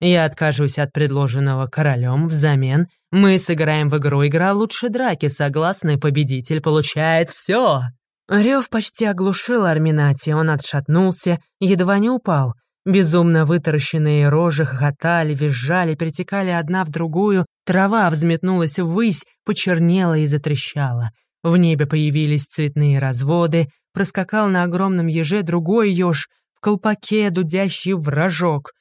«Я откажусь от предложенного королем, взамен мы сыграем в игру «Игра лучше драки», согласный победитель получает все!» Рев почти оглушил Арминати, он отшатнулся, едва не упал. Безумно вытаращенные рожи хохотали, визжали, перетекали одна в другую, трава взметнулась ввысь, почернела и затрещала. В небе появились цветные разводы, проскакал на огромном еже другой еж, в колпаке дудящий вражок.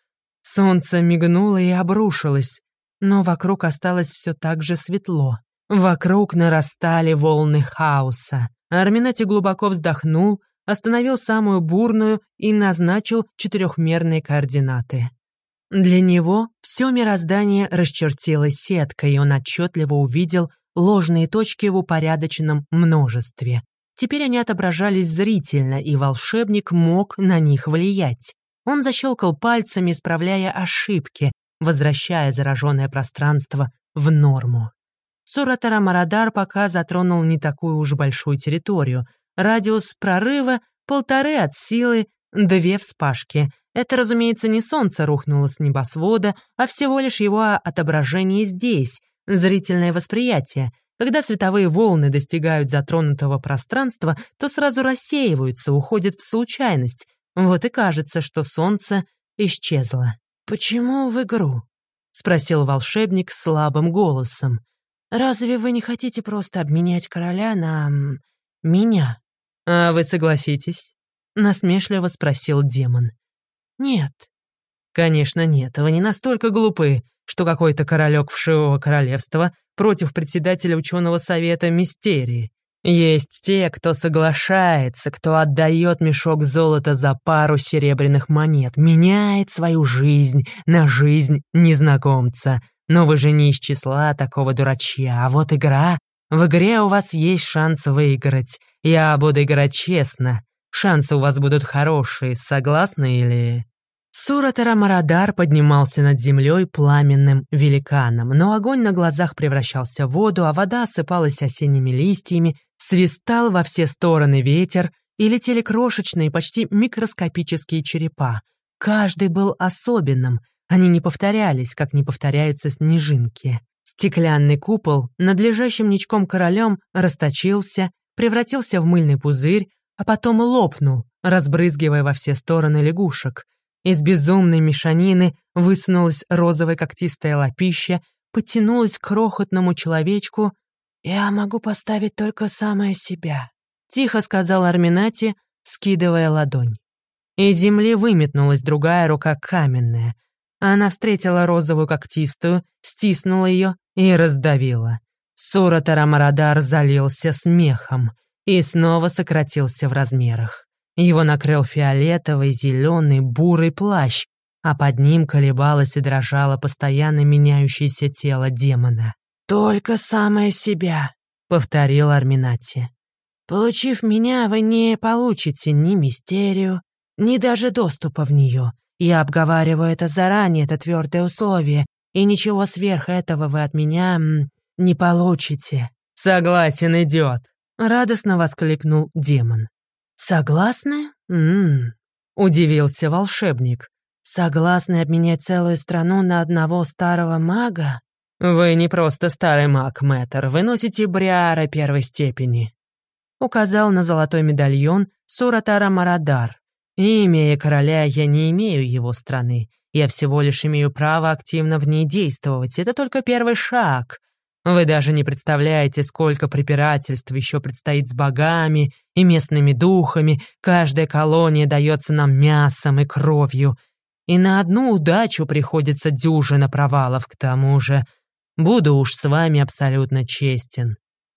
Солнце мигнуло и обрушилось, но вокруг осталось все так же светло. Вокруг нарастали волны хаоса. Арминати глубоко вздохнул, остановил самую бурную и назначил четырехмерные координаты. Для него все мироздание расчертилось сеткой, и он отчетливо увидел ложные точки в упорядоченном множестве. Теперь они отображались зрительно, и волшебник мог на них влиять. Он защелкал пальцами, исправляя ошибки, возвращая зараженное пространство в норму. Суратара Марадар пока затронул не такую уж большую территорию. Радиус прорыва — полторы от силы, две вспашки. Это, разумеется, не солнце рухнуло с небосвода, а всего лишь его отображение здесь — Зрительное восприятие. Когда световые волны достигают затронутого пространства, то сразу рассеиваются, уходят в случайность. Вот и кажется, что солнце исчезло. «Почему в игру?» — спросил волшебник слабым голосом. «Разве вы не хотите просто обменять короля на... меня?» «А вы согласитесь?» — насмешливо спросил демон. «Нет». «Конечно нет, вы не настолько глупы что какой-то королек вшивого королевства против председателя ученого совета Мистерии. Есть те, кто соглашается, кто отдает мешок золота за пару серебряных монет, меняет свою жизнь на жизнь незнакомца. Но вы же не из числа такого дурачья, а вот игра. В игре у вас есть шанс выиграть. Я буду играть честно. Шансы у вас будут хорошие, согласны или...» Суратара поднимался над землей пламенным великаном, но огонь на глазах превращался в воду, а вода осыпалась осенними листьями, свистал во все стороны ветер, и летели крошечные, почти микроскопические черепа. Каждый был особенным, они не повторялись, как не повторяются снежинки. Стеклянный купол над лежащим ничком королем расточился, превратился в мыльный пузырь, а потом лопнул, разбрызгивая во все стороны лягушек. Из безумной мешанины высунулась розовая когтистая лапища, подтянулась к крохотному человечку. «Я могу поставить только самое себя», — тихо сказал Арминати, скидывая ладонь. Из земли выметнулась другая рука каменная. Она встретила розовую когтистую, стиснула ее и раздавила. Сура Тарамарадар залился смехом и снова сократился в размерах. Его накрыл фиолетовый, зеленый, бурый плащ, а под ним колебалось и дрожало постоянно меняющееся тело демона. «Только самое себя», — повторил Арминати. «Получив меня, вы не получите ни мистерию, ни даже доступа в нее. Я обговариваю это заранее, это твердое условие, и ничего сверх этого вы от меня не получите». «Согласен, идет», — радостно воскликнул демон. «Согласны?» «М-м-м», удивился волшебник. «Согласны обменять целую страну на одного старого мага?» «Вы не просто старый маг, мэтр, вы носите бриара первой степени», указал на золотой медальон Суратара Марадар. И, имея короля, я не имею его страны. Я всего лишь имею право активно в ней действовать. Это только первый шаг. Вы даже не представляете, сколько препирательств еще предстоит с богами и местными духами. Каждая колония дается нам мясом и кровью. И на одну удачу приходится дюжина провалов к тому же. Буду уж с вами абсолютно честен.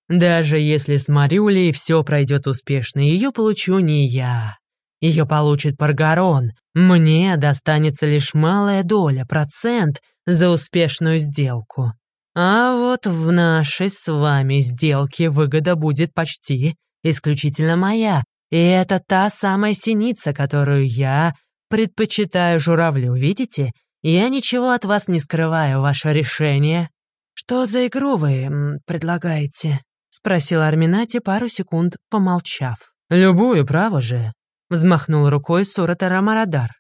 Даже если с Марюлей все пройдет успешно, ее получу не я. Ее получит Паргарон. Мне достанется лишь малая доля, процент за успешную сделку. А вот в нашей с вами сделке выгода будет почти исключительно моя, и это та самая синица, которую я предпочитаю журавлю, видите? Я ничего от вас не скрываю, ваше решение. Что за игру вы предлагаете? Спросил Арминати пару секунд, помолчав. Любую, право же. Взмахнул рукой Суратара Марадар.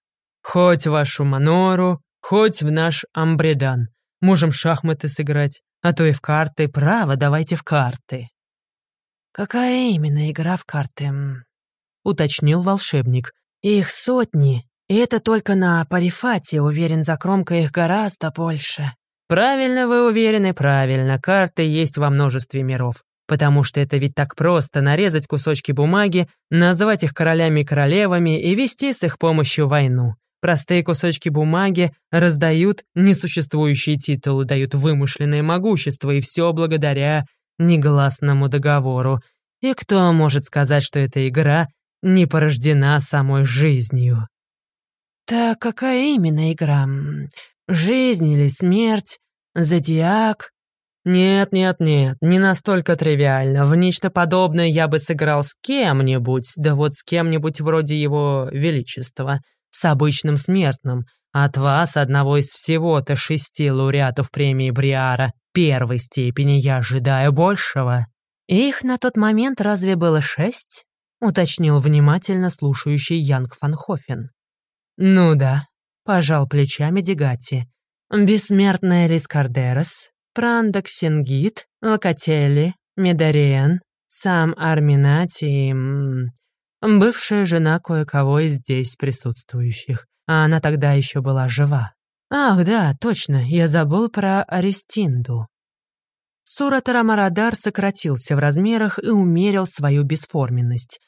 Хоть вашу Манору, хоть в наш Амбредан. Можем шахматы сыграть, а то и в карты. Право, давайте в карты». «Какая именно игра в карты?» — уточнил волшебник. «Их сотни, и это только на Парифате, уверен, за кромкой их гораздо больше». «Правильно вы уверены, правильно. Карты есть во множестве миров. Потому что это ведь так просто нарезать кусочки бумаги, назвать их королями и королевами и вести с их помощью войну. Простые кусочки бумаги раздают несуществующие титулы, дают вымышленное могущество, и все благодаря негласному договору. И кто может сказать, что эта игра не порождена самой жизнью? Так какая именно игра? Жизнь или смерть? Зодиак? Нет, нет, нет, не настолько тривиально. В нечто подобное я бы сыграл с кем-нибудь, да вот с кем-нибудь вроде его величества — с обычным смертным. От вас, одного из всего-то шести лауреатов премии Бриара первой степени, я ожидаю большего». «Их на тот момент разве было шесть?» — уточнил внимательно слушающий Янг Фанхофен. «Ну да», — пожал плечами Дегати. «Бессмертная Лискардерос, Прандок Сингит, Локотели, Медариен, сам Арминати и бывшая жена кое-кого из здесь присутствующих, а она тогда еще была жива. Ах, да, точно, я забыл про Арестинду. Суратара Марадар сократился в размерах и умерил свою бесформенность.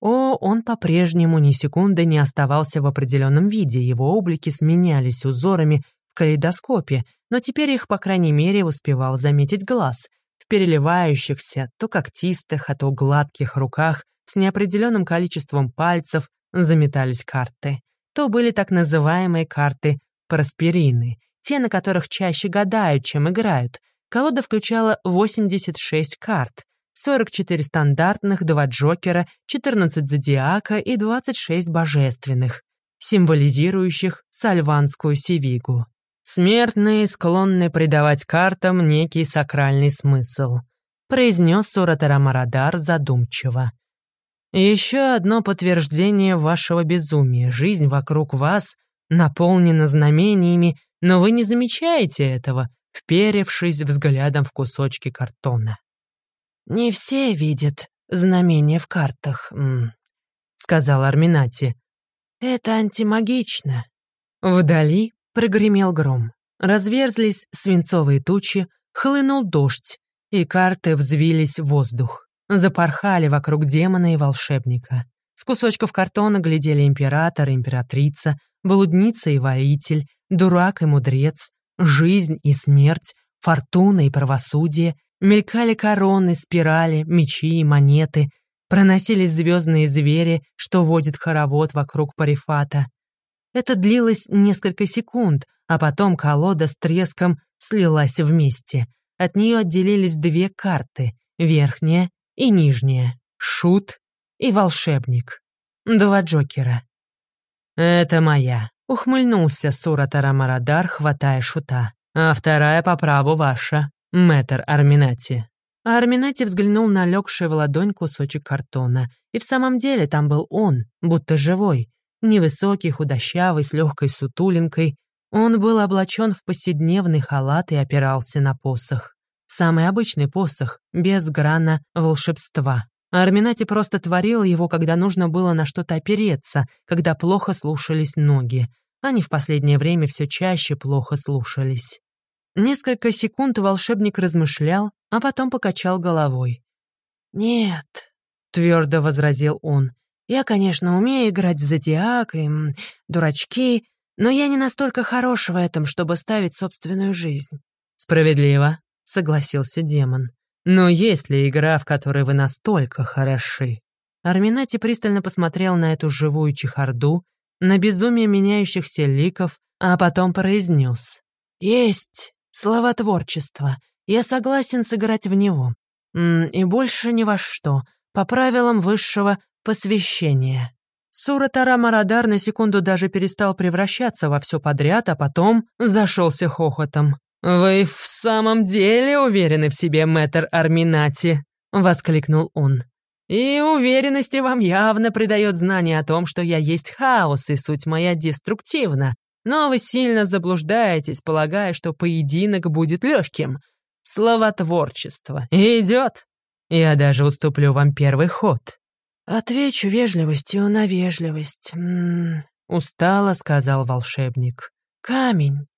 О, он по-прежнему ни секунды не оставался в определенном виде, его облики сменялись узорами в калейдоскопе, но теперь их, по крайней мере, успевал заметить глаз. В переливающихся, то когтистых, а то гладких руках с неопределенным количеством пальцев заметались карты. То были так называемые карты просперины, те, на которых чаще гадают, чем играют. Колода включала 86 карт. 44 стандартных, 2 Джокера, 14 Зодиака и 26 божественных, символизирующих сальванскую сивигу. Смертные склонны придавать картам некий сакральный смысл, произнес Суратарамарадар задумчиво. Еще одно подтверждение вашего безумия. Жизнь вокруг вас наполнена знамениями, но вы не замечаете этого, вперевшись взглядом в кусочки картона. «Не все видят знамения в картах», — сказал Арминати. «Это антимагично». Вдали прогремел гром. Разверзлись свинцовые тучи, хлынул дождь, и карты взвились в воздух. Запорхали вокруг демона и волшебника. С кусочков картона глядели император и императрица, блудница и воитель, дурак и мудрец, жизнь и смерть, фортуна и правосудие, мелькали короны, спирали, мечи и монеты, проносились звездные звери, что водит хоровод вокруг парифата. Это длилось несколько секунд, а потом колода с треском слилась вместе. От нее отделились две карты — верхняя и нижняя, шут и волшебник. Два Джокера. «Это моя», — ухмыльнулся Суратара Марадар, хватая шута. «А вторая по праву ваша, мэтр Арминати». А Арминати взглянул на легший в ладонь кусочек картона. И в самом деле там был он, будто живой. Невысокий, худощавый, с легкой сутулинкой. Он был облачен в повседневный халат и опирался на посох. Самый обычный посох, без грана волшебства. Арминати просто творил его, когда нужно было на что-то опереться, когда плохо слушались ноги. Они в последнее время все чаще плохо слушались. Несколько секунд волшебник размышлял, а потом покачал головой. «Нет», — твердо возразил он, — «я, конечно, умею играть в зодиак и м, дурачки, но я не настолько хорош в этом, чтобы ставить собственную жизнь». «Справедливо», — согласился демон. Но есть ли игра, в которой вы настолько хороши? Арминати пристально посмотрел на эту живую чехарду, на безумие меняющихся ликов, а потом произнес. «Есть словотворчество. Я согласен сыграть в него. И больше ни во что, по правилам высшего посвящения». Суратара Марадар на секунду даже перестал превращаться во все подряд, а потом зашелся хохотом. «Вы в самом деле уверены в себе, мэтр Арминати?» — воскликнул он. «И уверенности вам явно придает знание о том, что я есть хаос, и суть моя деструктивна. Но вы сильно заблуждаетесь, полагая, что поединок будет легким. Словотворчество идет. Я даже уступлю вам первый ход». «Отвечу вежливостью на вежливость», м-м, устало сказал волшебник. «Камень.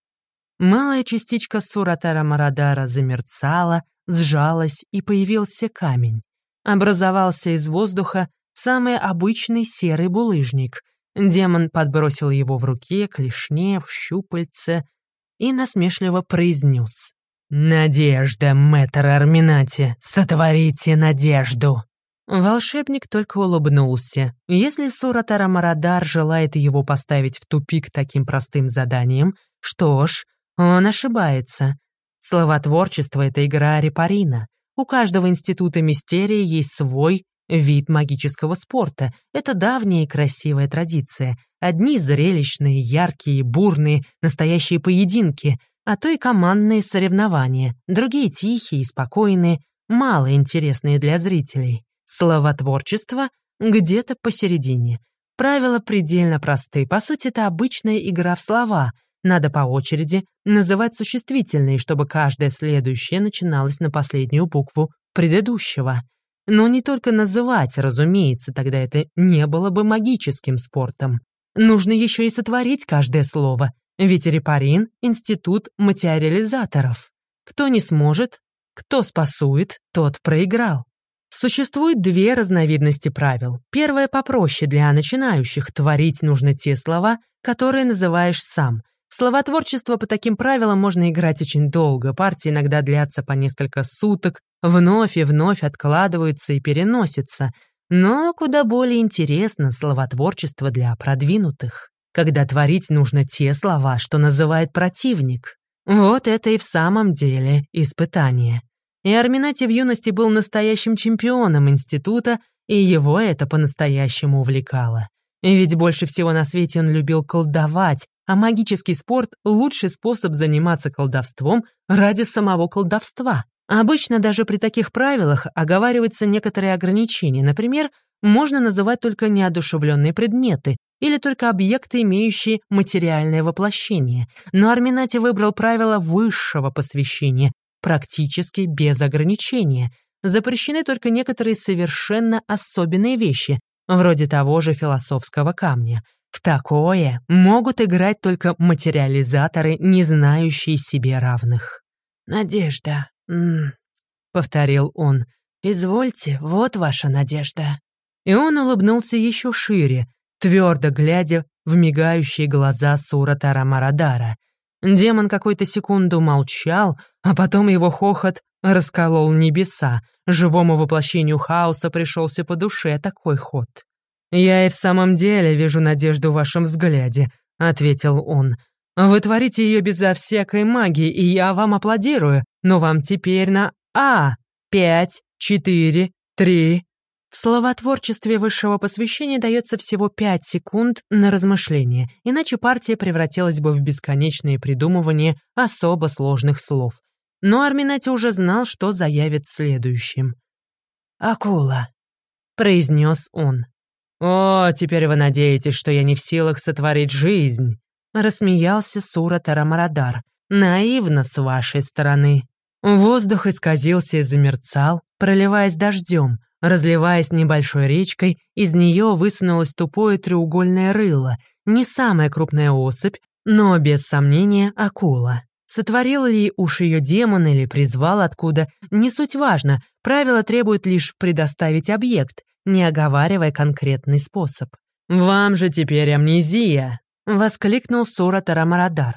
Малая частичка Суратара Марадара замерцала, сжалась, и появился камень. Образовался из воздуха самый обычный серый булыжник. Демон подбросил его в руке, клешне, в щупальце и насмешливо произнес. «Надежда, мэтр Арминати, сотворите надежду!» Волшебник только улыбнулся. Если Суратара Марадар желает его поставить в тупик таким простым заданием, что ж, он ошибается. Словотворчество — это игра репарина. У каждого института мистерии есть свой вид магического спорта. Это давняя и красивая традиция. Одни зрелищные, яркие, бурные, настоящие поединки, а то и командные соревнования. Другие тихие и спокойные, мало интересные для зрителей. Словотворчество где-то посередине. Правила предельно просты. По сути, это обычная игра в слова — надо по очереди называть существительные, чтобы каждое следующее начиналось на последнюю букву предыдущего. Но не только называть, разумеется, тогда это не было бы магическим спортом. Нужно еще и сотворить каждое слово, ведь репарин — институт материализаторов. Кто не сможет, кто спасует, тот проиграл. Существует две разновидности правил. Первое попроще для начинающих. Творить нужно те слова, которые называешь сам. Словотворчество по таким правилам можно играть очень долго, партии иногда длятся по несколько суток, вновь и вновь откладываются и переносятся. Но куда более интересно словотворчество для продвинутых, когда творить нужно те слова, что называет противник. Вот это и в самом деле испытание. И Арминати в юности был настоящим чемпионом института, и его это по-настоящему увлекало. Ведь больше всего на свете он любил колдовать, а магический спорт — лучший способ заниматься колдовством ради самого колдовства. Обычно даже при таких правилах оговариваются некоторые ограничения. Например, можно называть только неодушевленные предметы или только объекты, имеющие материальное воплощение. Но Арминати выбрал правило высшего посвящения, практически без ограничения. Запрещены только некоторые совершенно особенные вещи, вроде того же философского камня. В такое могут играть только материализаторы, не знающие себе равных. «Надежда», повторил он. «Извольте, вот ваша надежда». И он улыбнулся еще шире, твердо глядя в мигающие глаза Сура Тарамарадара. Демон какую-то секунду молчал, а потом его хохот расколол небеса. Живому воплощению хаоса пришелся по душе такой ход. «Я и в самом деле вижу надежду в вашем взгляде», — ответил он. «Вы творите ее безо всякой магии, и я вам аплодирую, но вам теперь на А. Пять, четыре, три». В словотворчестве высшего посвящения дается всего пять секунд на размышление, иначе партия превратилась бы в бесконечное придумывание особо сложных слов. Но Арминати уже знал, что заявит следующим. «Акула», — произнес он. «О, теперь вы надеетесь, что я не в силах сотворить жизнь?» — рассмеялся Сура Тарамарадар. «Наивно с вашей стороны». Воздух исказился и замерцал, проливаясь дождем, разливаясь небольшой речкой, из нее высунулось тупое треугольное рыло, не самая крупная особь, но, без сомнения, акула. Сотворил ли уж ее демон или призвал откуда, не суть важно, правило требует лишь предоставить объект, не оговаривая конкретный способ. «Вам же теперь амнезия!» — воскликнул Сура Тарамарадар.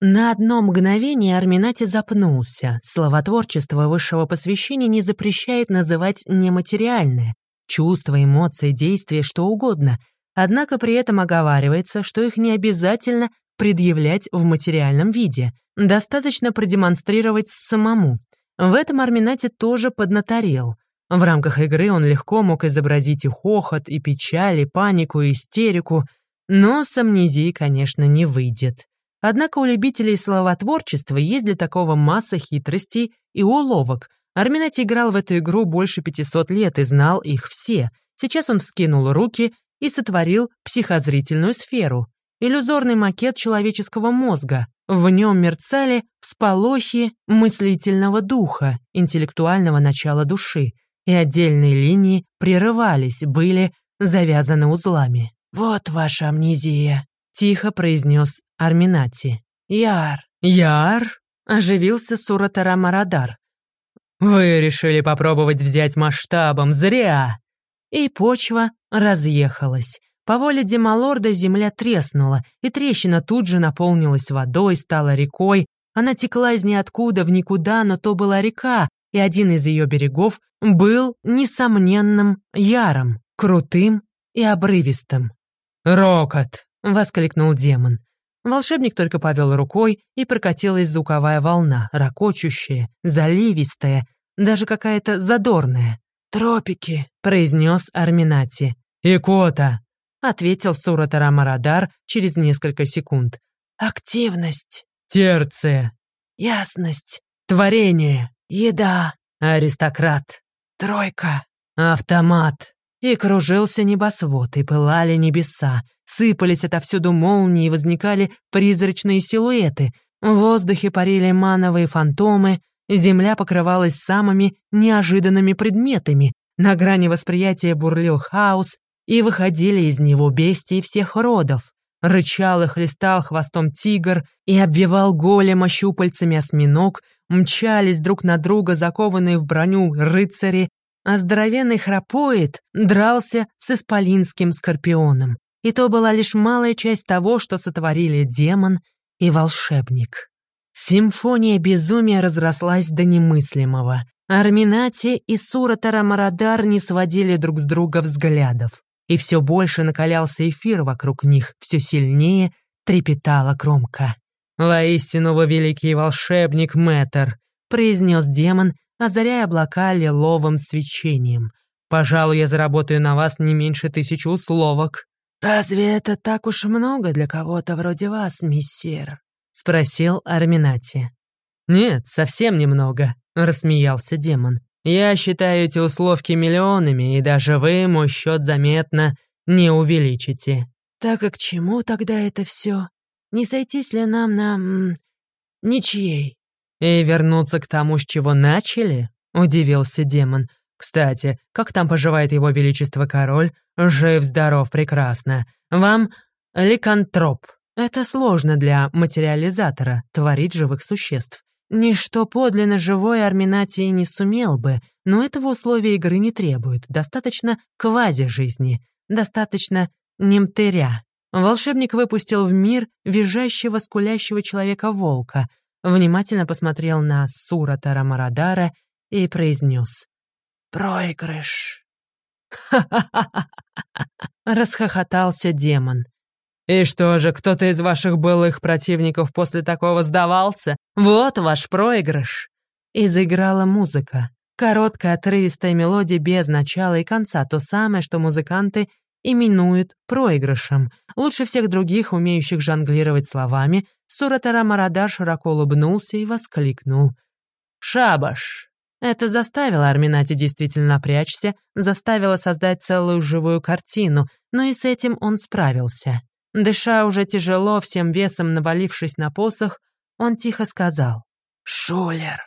На одно мгновение Арминати запнулся. Словотворчество высшего посвящения не запрещает называть нематериальное. Чувства, эмоции, действия, что угодно. Однако при этом оговаривается, что их не обязательно предъявлять в материальном виде. Достаточно продемонстрировать самому. В этом Арминати тоже поднаторел. В рамках игры он легко мог изобразить и хохот, и печаль, и панику, и истерику, но с амнезией, конечно, не выйдет. Однако у любителей словотворчества есть для такого масса хитростей и уловок. Арминати играл в эту игру больше 500 лет и знал их все. Сейчас он вскинул руки и сотворил психозрительную сферу. Иллюзорный макет человеческого мозга. В нем мерцали всполохи мыслительного духа, интеллектуального начала души и отдельные линии прерывались, были завязаны узлами. «Вот ваша амнезия», — тихо произнес Арминати. «Яр». «Яр?» — оживился Суратара Марадар. «Вы решили попробовать взять масштабом, зря!» И почва разъехалась. По воле Демалорда земля треснула, и трещина тут же наполнилась водой, стала рекой. Она текла из ниоткуда в никуда, но то была река, и один из ее берегов был несомненным яром, крутым и обрывистым. «Рокот!» — воскликнул демон. Волшебник только повел рукой, и прокатилась звуковая волна, ракочущая, заливистая, даже какая-то задорная. «Тропики», — произнес Арминати. «Икота», — ответил Суратара Марадар через несколько секунд. «Активность». «Терция». «Ясность». «Творение». Еда. Аристократ. Тройка. Автомат. И кружился небосвод, и пылали небеса. Сыпались отовсюду молнии, и возникали призрачные силуэты. В воздухе парили мановые фантомы. Земля покрывалась самыми неожиданными предметами. На грани восприятия бурлил хаос, и выходили из него бестии всех родов. Рычал и хлестал хвостом тигр, и обвивал голема щупальцами осьминог, мчались друг на друга закованные в броню рыцари, а здоровенный храпоид дрался с исполинским скорпионом. И то была лишь малая часть того, что сотворили демон и волшебник. Симфония безумия разрослась до немыслимого. Арминати и Сура Тарамарадар не сводили друг с друга взглядов. И все больше накалялся эфир вокруг них, все сильнее трепетала кромка. «Воистину вы великий волшебник, мэтр», — произнес демон, озаряя облака лиловым свечением. «Пожалуй, я заработаю на вас не меньше тысячи условок». «Разве это так уж много для кого-то вроде вас, миссир?» — спросил Арминати. «Нет, совсем немного», — рассмеялся демон. «Я считаю эти условки миллионами, и даже вы мой счет заметно не увеличите». «Так и к чему тогда это все? Не сойтись ли нам на... Ничьей?» «И вернуться к тому, с чего начали?» — удивился демон. «Кстати, как там поживает его величество король? Жив-здоров, прекрасно. Вам ликантроп. Это сложно для материализатора, творить живых существ. Ничто подлинно живое Арминатий не сумел бы, но этого условия игры не требует. Достаточно квази-жизни, достаточно немтыря. Волшебник выпустил в мир визжащего, скулящего человека-волка, внимательно посмотрел на Сура Тарамарадара и произнес. «Проигрыш». «Ха-ха-ха-ха!» *laughs* Расхохотался демон. «И что же, кто-то из ваших былых противников после такого сдавался? Вот ваш проигрыш!» И музыка. Короткая отрывистая мелодия без начала и конца, то самое, что музыканты именуют проигрышем. Лучше всех других, умеющих жонглировать словами, Суратара Марадар широко улыбнулся и воскликнул. «Шабаш!» Это заставило Арминати действительно напрячься, заставило создать целую живую картину, но и с этим он справился. Дыша уже тяжело, всем весом навалившись на посох, он тихо сказал «Шулер».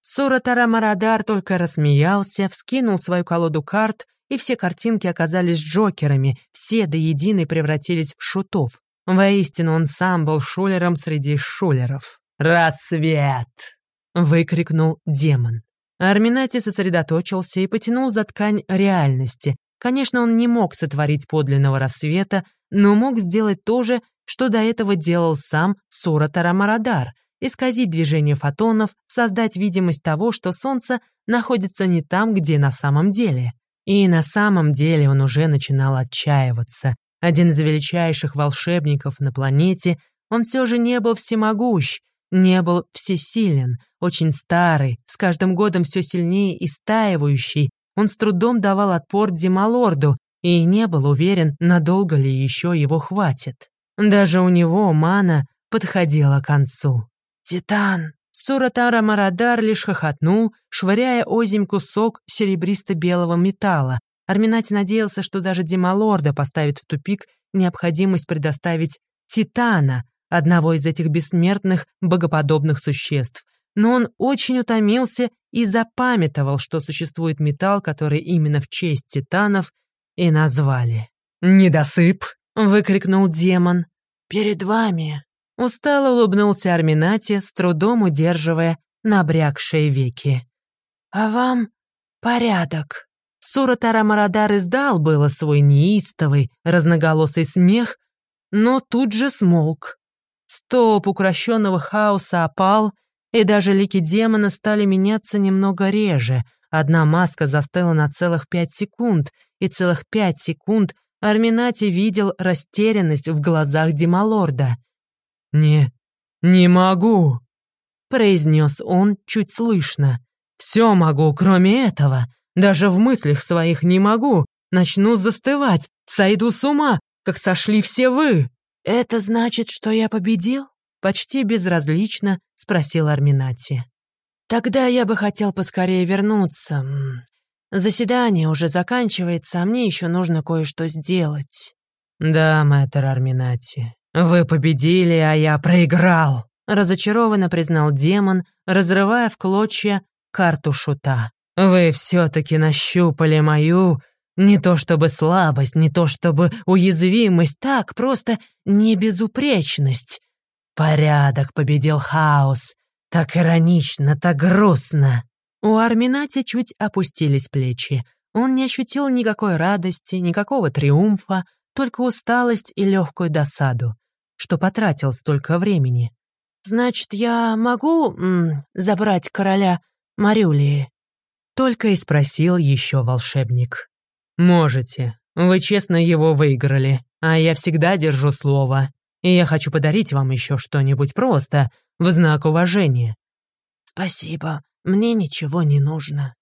Суратара Марадар только рассмеялся, вскинул свою колоду карт, и все картинки оказались джокерами, все до единой превратились в шутов. Воистину он сам был шулером среди шулеров. «Рассвет!» — выкрикнул демон. Арминати сосредоточился и потянул за ткань реальности. Конечно, он не мог сотворить подлинного рассвета, но мог сделать то же, что до этого делал сам Сура Тарамарадар — исказить движение фотонов, создать видимость того, что Солнце находится не там, где на самом деле. И на самом деле он уже начинал отчаиваться. Один из величайших волшебников на планете, он все же не был всемогущ, не был всесилен, очень старый, с каждым годом все сильнее истаивающий, он с трудом давал отпор Дималорду и не был уверен, надолго ли еще его хватит. Даже у него мана подходила к концу. «Титан!» Суратара Марадар лишь хохотнул, швыряя озимь кусок серебристо-белого металла. Арминати надеялся, что даже Дималорда поставит в тупик необходимость предоставить Титана, одного из этих бессмертных богоподобных существ. Но он очень утомился и запамятовал, что существует металл, который именно в честь титанов и назвали. «Недосып!» — выкрикнул демон. «Перед вами!» Устало улыбнулся Арминати, с трудом удерживая набрякшие веки. «А вам порядок!» Сура Тарамарадар издал было свой неистовый, разноголосый смех, но тут же смолк. Столб укращенного хаоса опал, и даже лики демона стали меняться немного реже. Одна маска застыла на целых пять секунд, и целых пять секунд Арминати видел растерянность в глазах Демалорда. «Не... не могу», — произнес он чуть слышно. «Все могу, кроме этого. Даже в мыслях своих не могу. Начну застывать, сойду с ума, как сошли все вы». «Это значит, что я победил?» Почти безразлично спросил Арминати. «Тогда я бы хотел поскорее вернуться. Заседание уже заканчивается, а мне еще нужно кое-что сделать». «Да, мэтр Арминати, вы победили, а я проиграл», разочарованно признал демон, разрывая в клочья карту шута. «Вы все-таки нащупали мою не то чтобы слабость, не то чтобы уязвимость, так, просто небезупречность. Порядок победил хаос. Так иронично, так грустно. У Арминати чуть опустились плечи. Он не ощутил никакой радости, никакого триумфа, только усталость и легкую досаду, что потратил столько времени. «Значит, я могу м, забрать короля Марюлии?» Только и спросил еще волшебник. «Можете. Вы честно его выиграли, а я всегда держу слово. И я хочу подарить вам еще что-нибудь просто, в знак уважения». «Спасибо, мне ничего не нужно».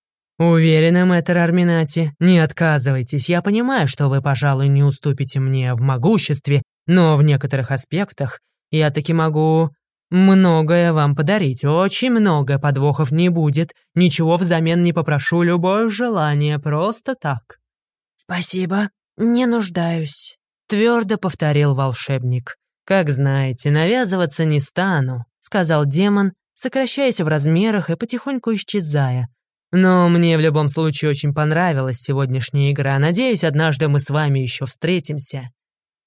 «Уверена, мэтр Арминати, не отказывайтесь. Я понимаю, что вы, пожалуй, не уступите мне в могуществе, но в некоторых аспектах я таки могу многое вам подарить. Очень много подвохов не будет. Ничего взамен не попрошу, любое желание, просто так». «Спасибо, не нуждаюсь», — твердо повторил волшебник. «Как знаете, навязываться не стану», — сказал демон, сокращаясь в размерах и потихоньку исчезая. «Но мне в любом случае очень понравилась сегодняшняя игра. Надеюсь, однажды мы с вами еще встретимся».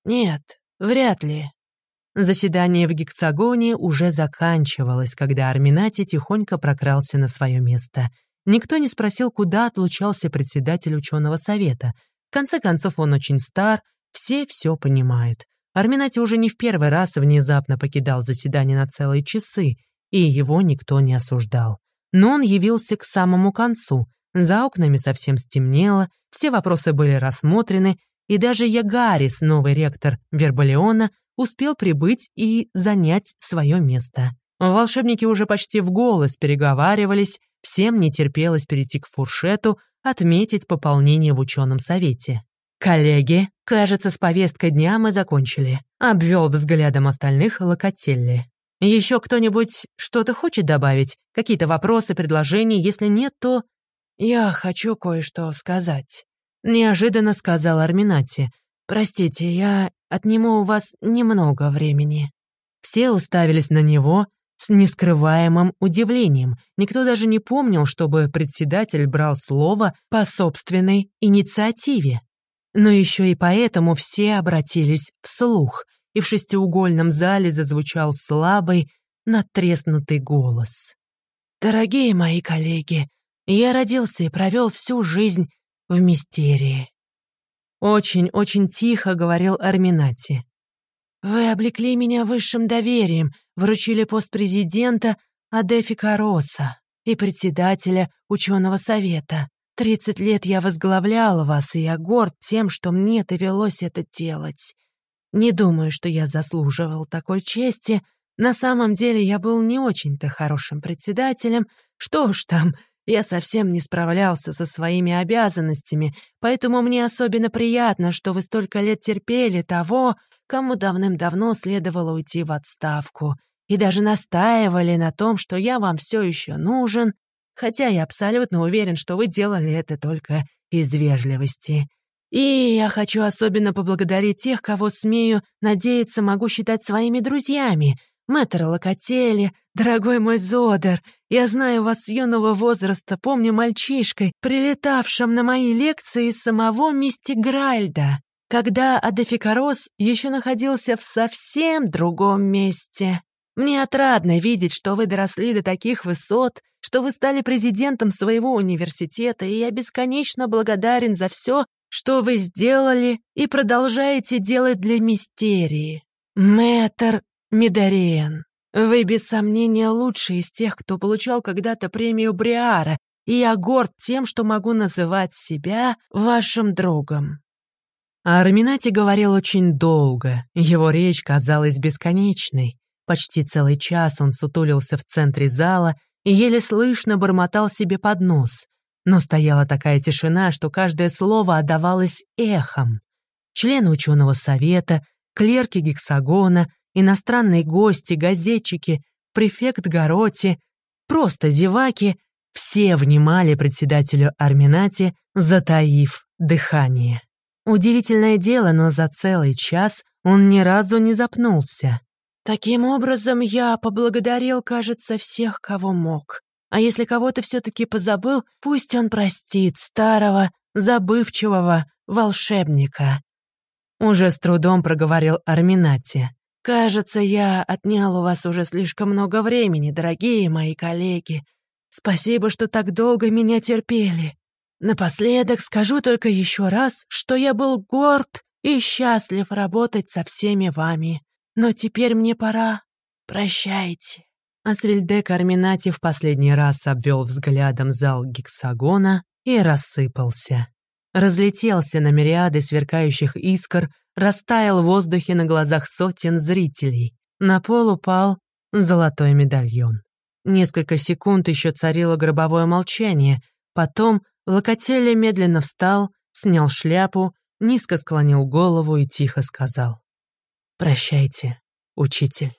«Нет, вряд ли». Заседание в гексагоне уже заканчивалось, когда Арминати тихонько прокрался на свое место. Никто не спросил, куда отлучался председатель ученого совета. В конце концов, он очень стар, все все понимают. Арминати уже не в первый раз внезапно покидал заседание на целые часы, и его никто не осуждал. Но он явился к самому концу. За окнами совсем стемнело, все вопросы были рассмотрены, и даже Ягарис, новый ректор Вербалеона, успел прибыть и занять свое место. Волшебники уже почти в голос переговаривались, всем не терпелось перейти к фуршету, отметить пополнение в ученом совете. «Коллеги, кажется, с повесткой дня мы закончили», — обвел взглядом остальных Локотелли. «Еще кто-нибудь что-то хочет добавить? Какие-то вопросы, предложения? Если нет, то...» «Я хочу кое-что сказать», — неожиданно сказал Арминати. «Простите, я отниму у вас немного времени». Все уставились на него с нескрываемым удивлением. Никто даже не помнил, чтобы председатель брал слово по собственной инициативе. Но еще и поэтому все обратились вслух, и в шестиугольном зале зазвучал слабый, надтреснутый голос. «Дорогие мои коллеги, я родился и провел всю жизнь в мистерии». Очень-очень тихо говорил Арминати. «Вы облекли меня высшим доверием, вручили пост президента Адефика Роса и председателя ученого совета. Тридцать лет я возглавляла вас, и я горд тем, что мне довелось это делать. Не думаю, что я заслуживал такой чести. На самом деле я был не очень-то хорошим председателем. Что уж там, я совсем не справлялся со своими обязанностями, поэтому мне особенно приятно, что вы столько лет терпели того, кому давным-давно следовало уйти в отставку, и даже настаивали на том, что я вам все еще нужен, хотя я абсолютно уверен, что вы делали это только из вежливости. И я хочу особенно поблагодарить тех, кого, смею надеяться, могу считать своими друзьями. Мэтр Локотели, дорогой мой Зодер, я знаю вас с юного возраста, помню мальчишкой, прилетавшим на мои лекции из самого Мистигральда, когда Адефикарос еще находился в совсем другом месте. Мне отрадно видеть, что вы доросли до таких высот, что вы стали президентом своего университета, и я бесконечно благодарен за все, что вы сделали и продолжаете делать для мистерии. Мэтр Медариен, вы без сомнения лучший из тех, кто получал когда-то премию Бриара, и я горд тем, что могу называть себя вашим другом. А Арминати говорил очень долго, его речь казалась бесконечной. Почти целый час он сутулился в центре зала и еле слышно бормотал себе под нос. Но стояла такая тишина, что каждое слово отдавалось эхом. Члены ученого совета, клерки гексагона, иностранные гости, газетчики, префект Гороти, просто зеваки — все внимали председателю Арминати, затаив дыхание. Удивительное дело, но за целый час он ни разу не запнулся. Таким образом, я поблагодарил, кажется, всех, кого мог. А если кого-то все-таки позабыл, пусть он простит старого, забывчивого волшебника. Уже с трудом проговорил Арминати. «Кажется, я отнял у вас уже слишком много времени, дорогие мои коллеги. Спасибо, что так долго меня терпели. Напоследок скажу только еще раз, что я был горд и счастлив работать со всеми вами. Но теперь мне пора. Прощайте». Асвильдек Арминати в последний раз обвел взглядом зал гексагона и рассыпался. Разлетелся на мириады сверкающих искр, растаял в воздухе на глазах сотен зрителей. На пол упал золотой медальон. Несколько секунд еще царило гробовое молчание. Потом Локотелли медленно встал, снял шляпу, низко склонил голову и тихо сказал. «Прощайте, учитель».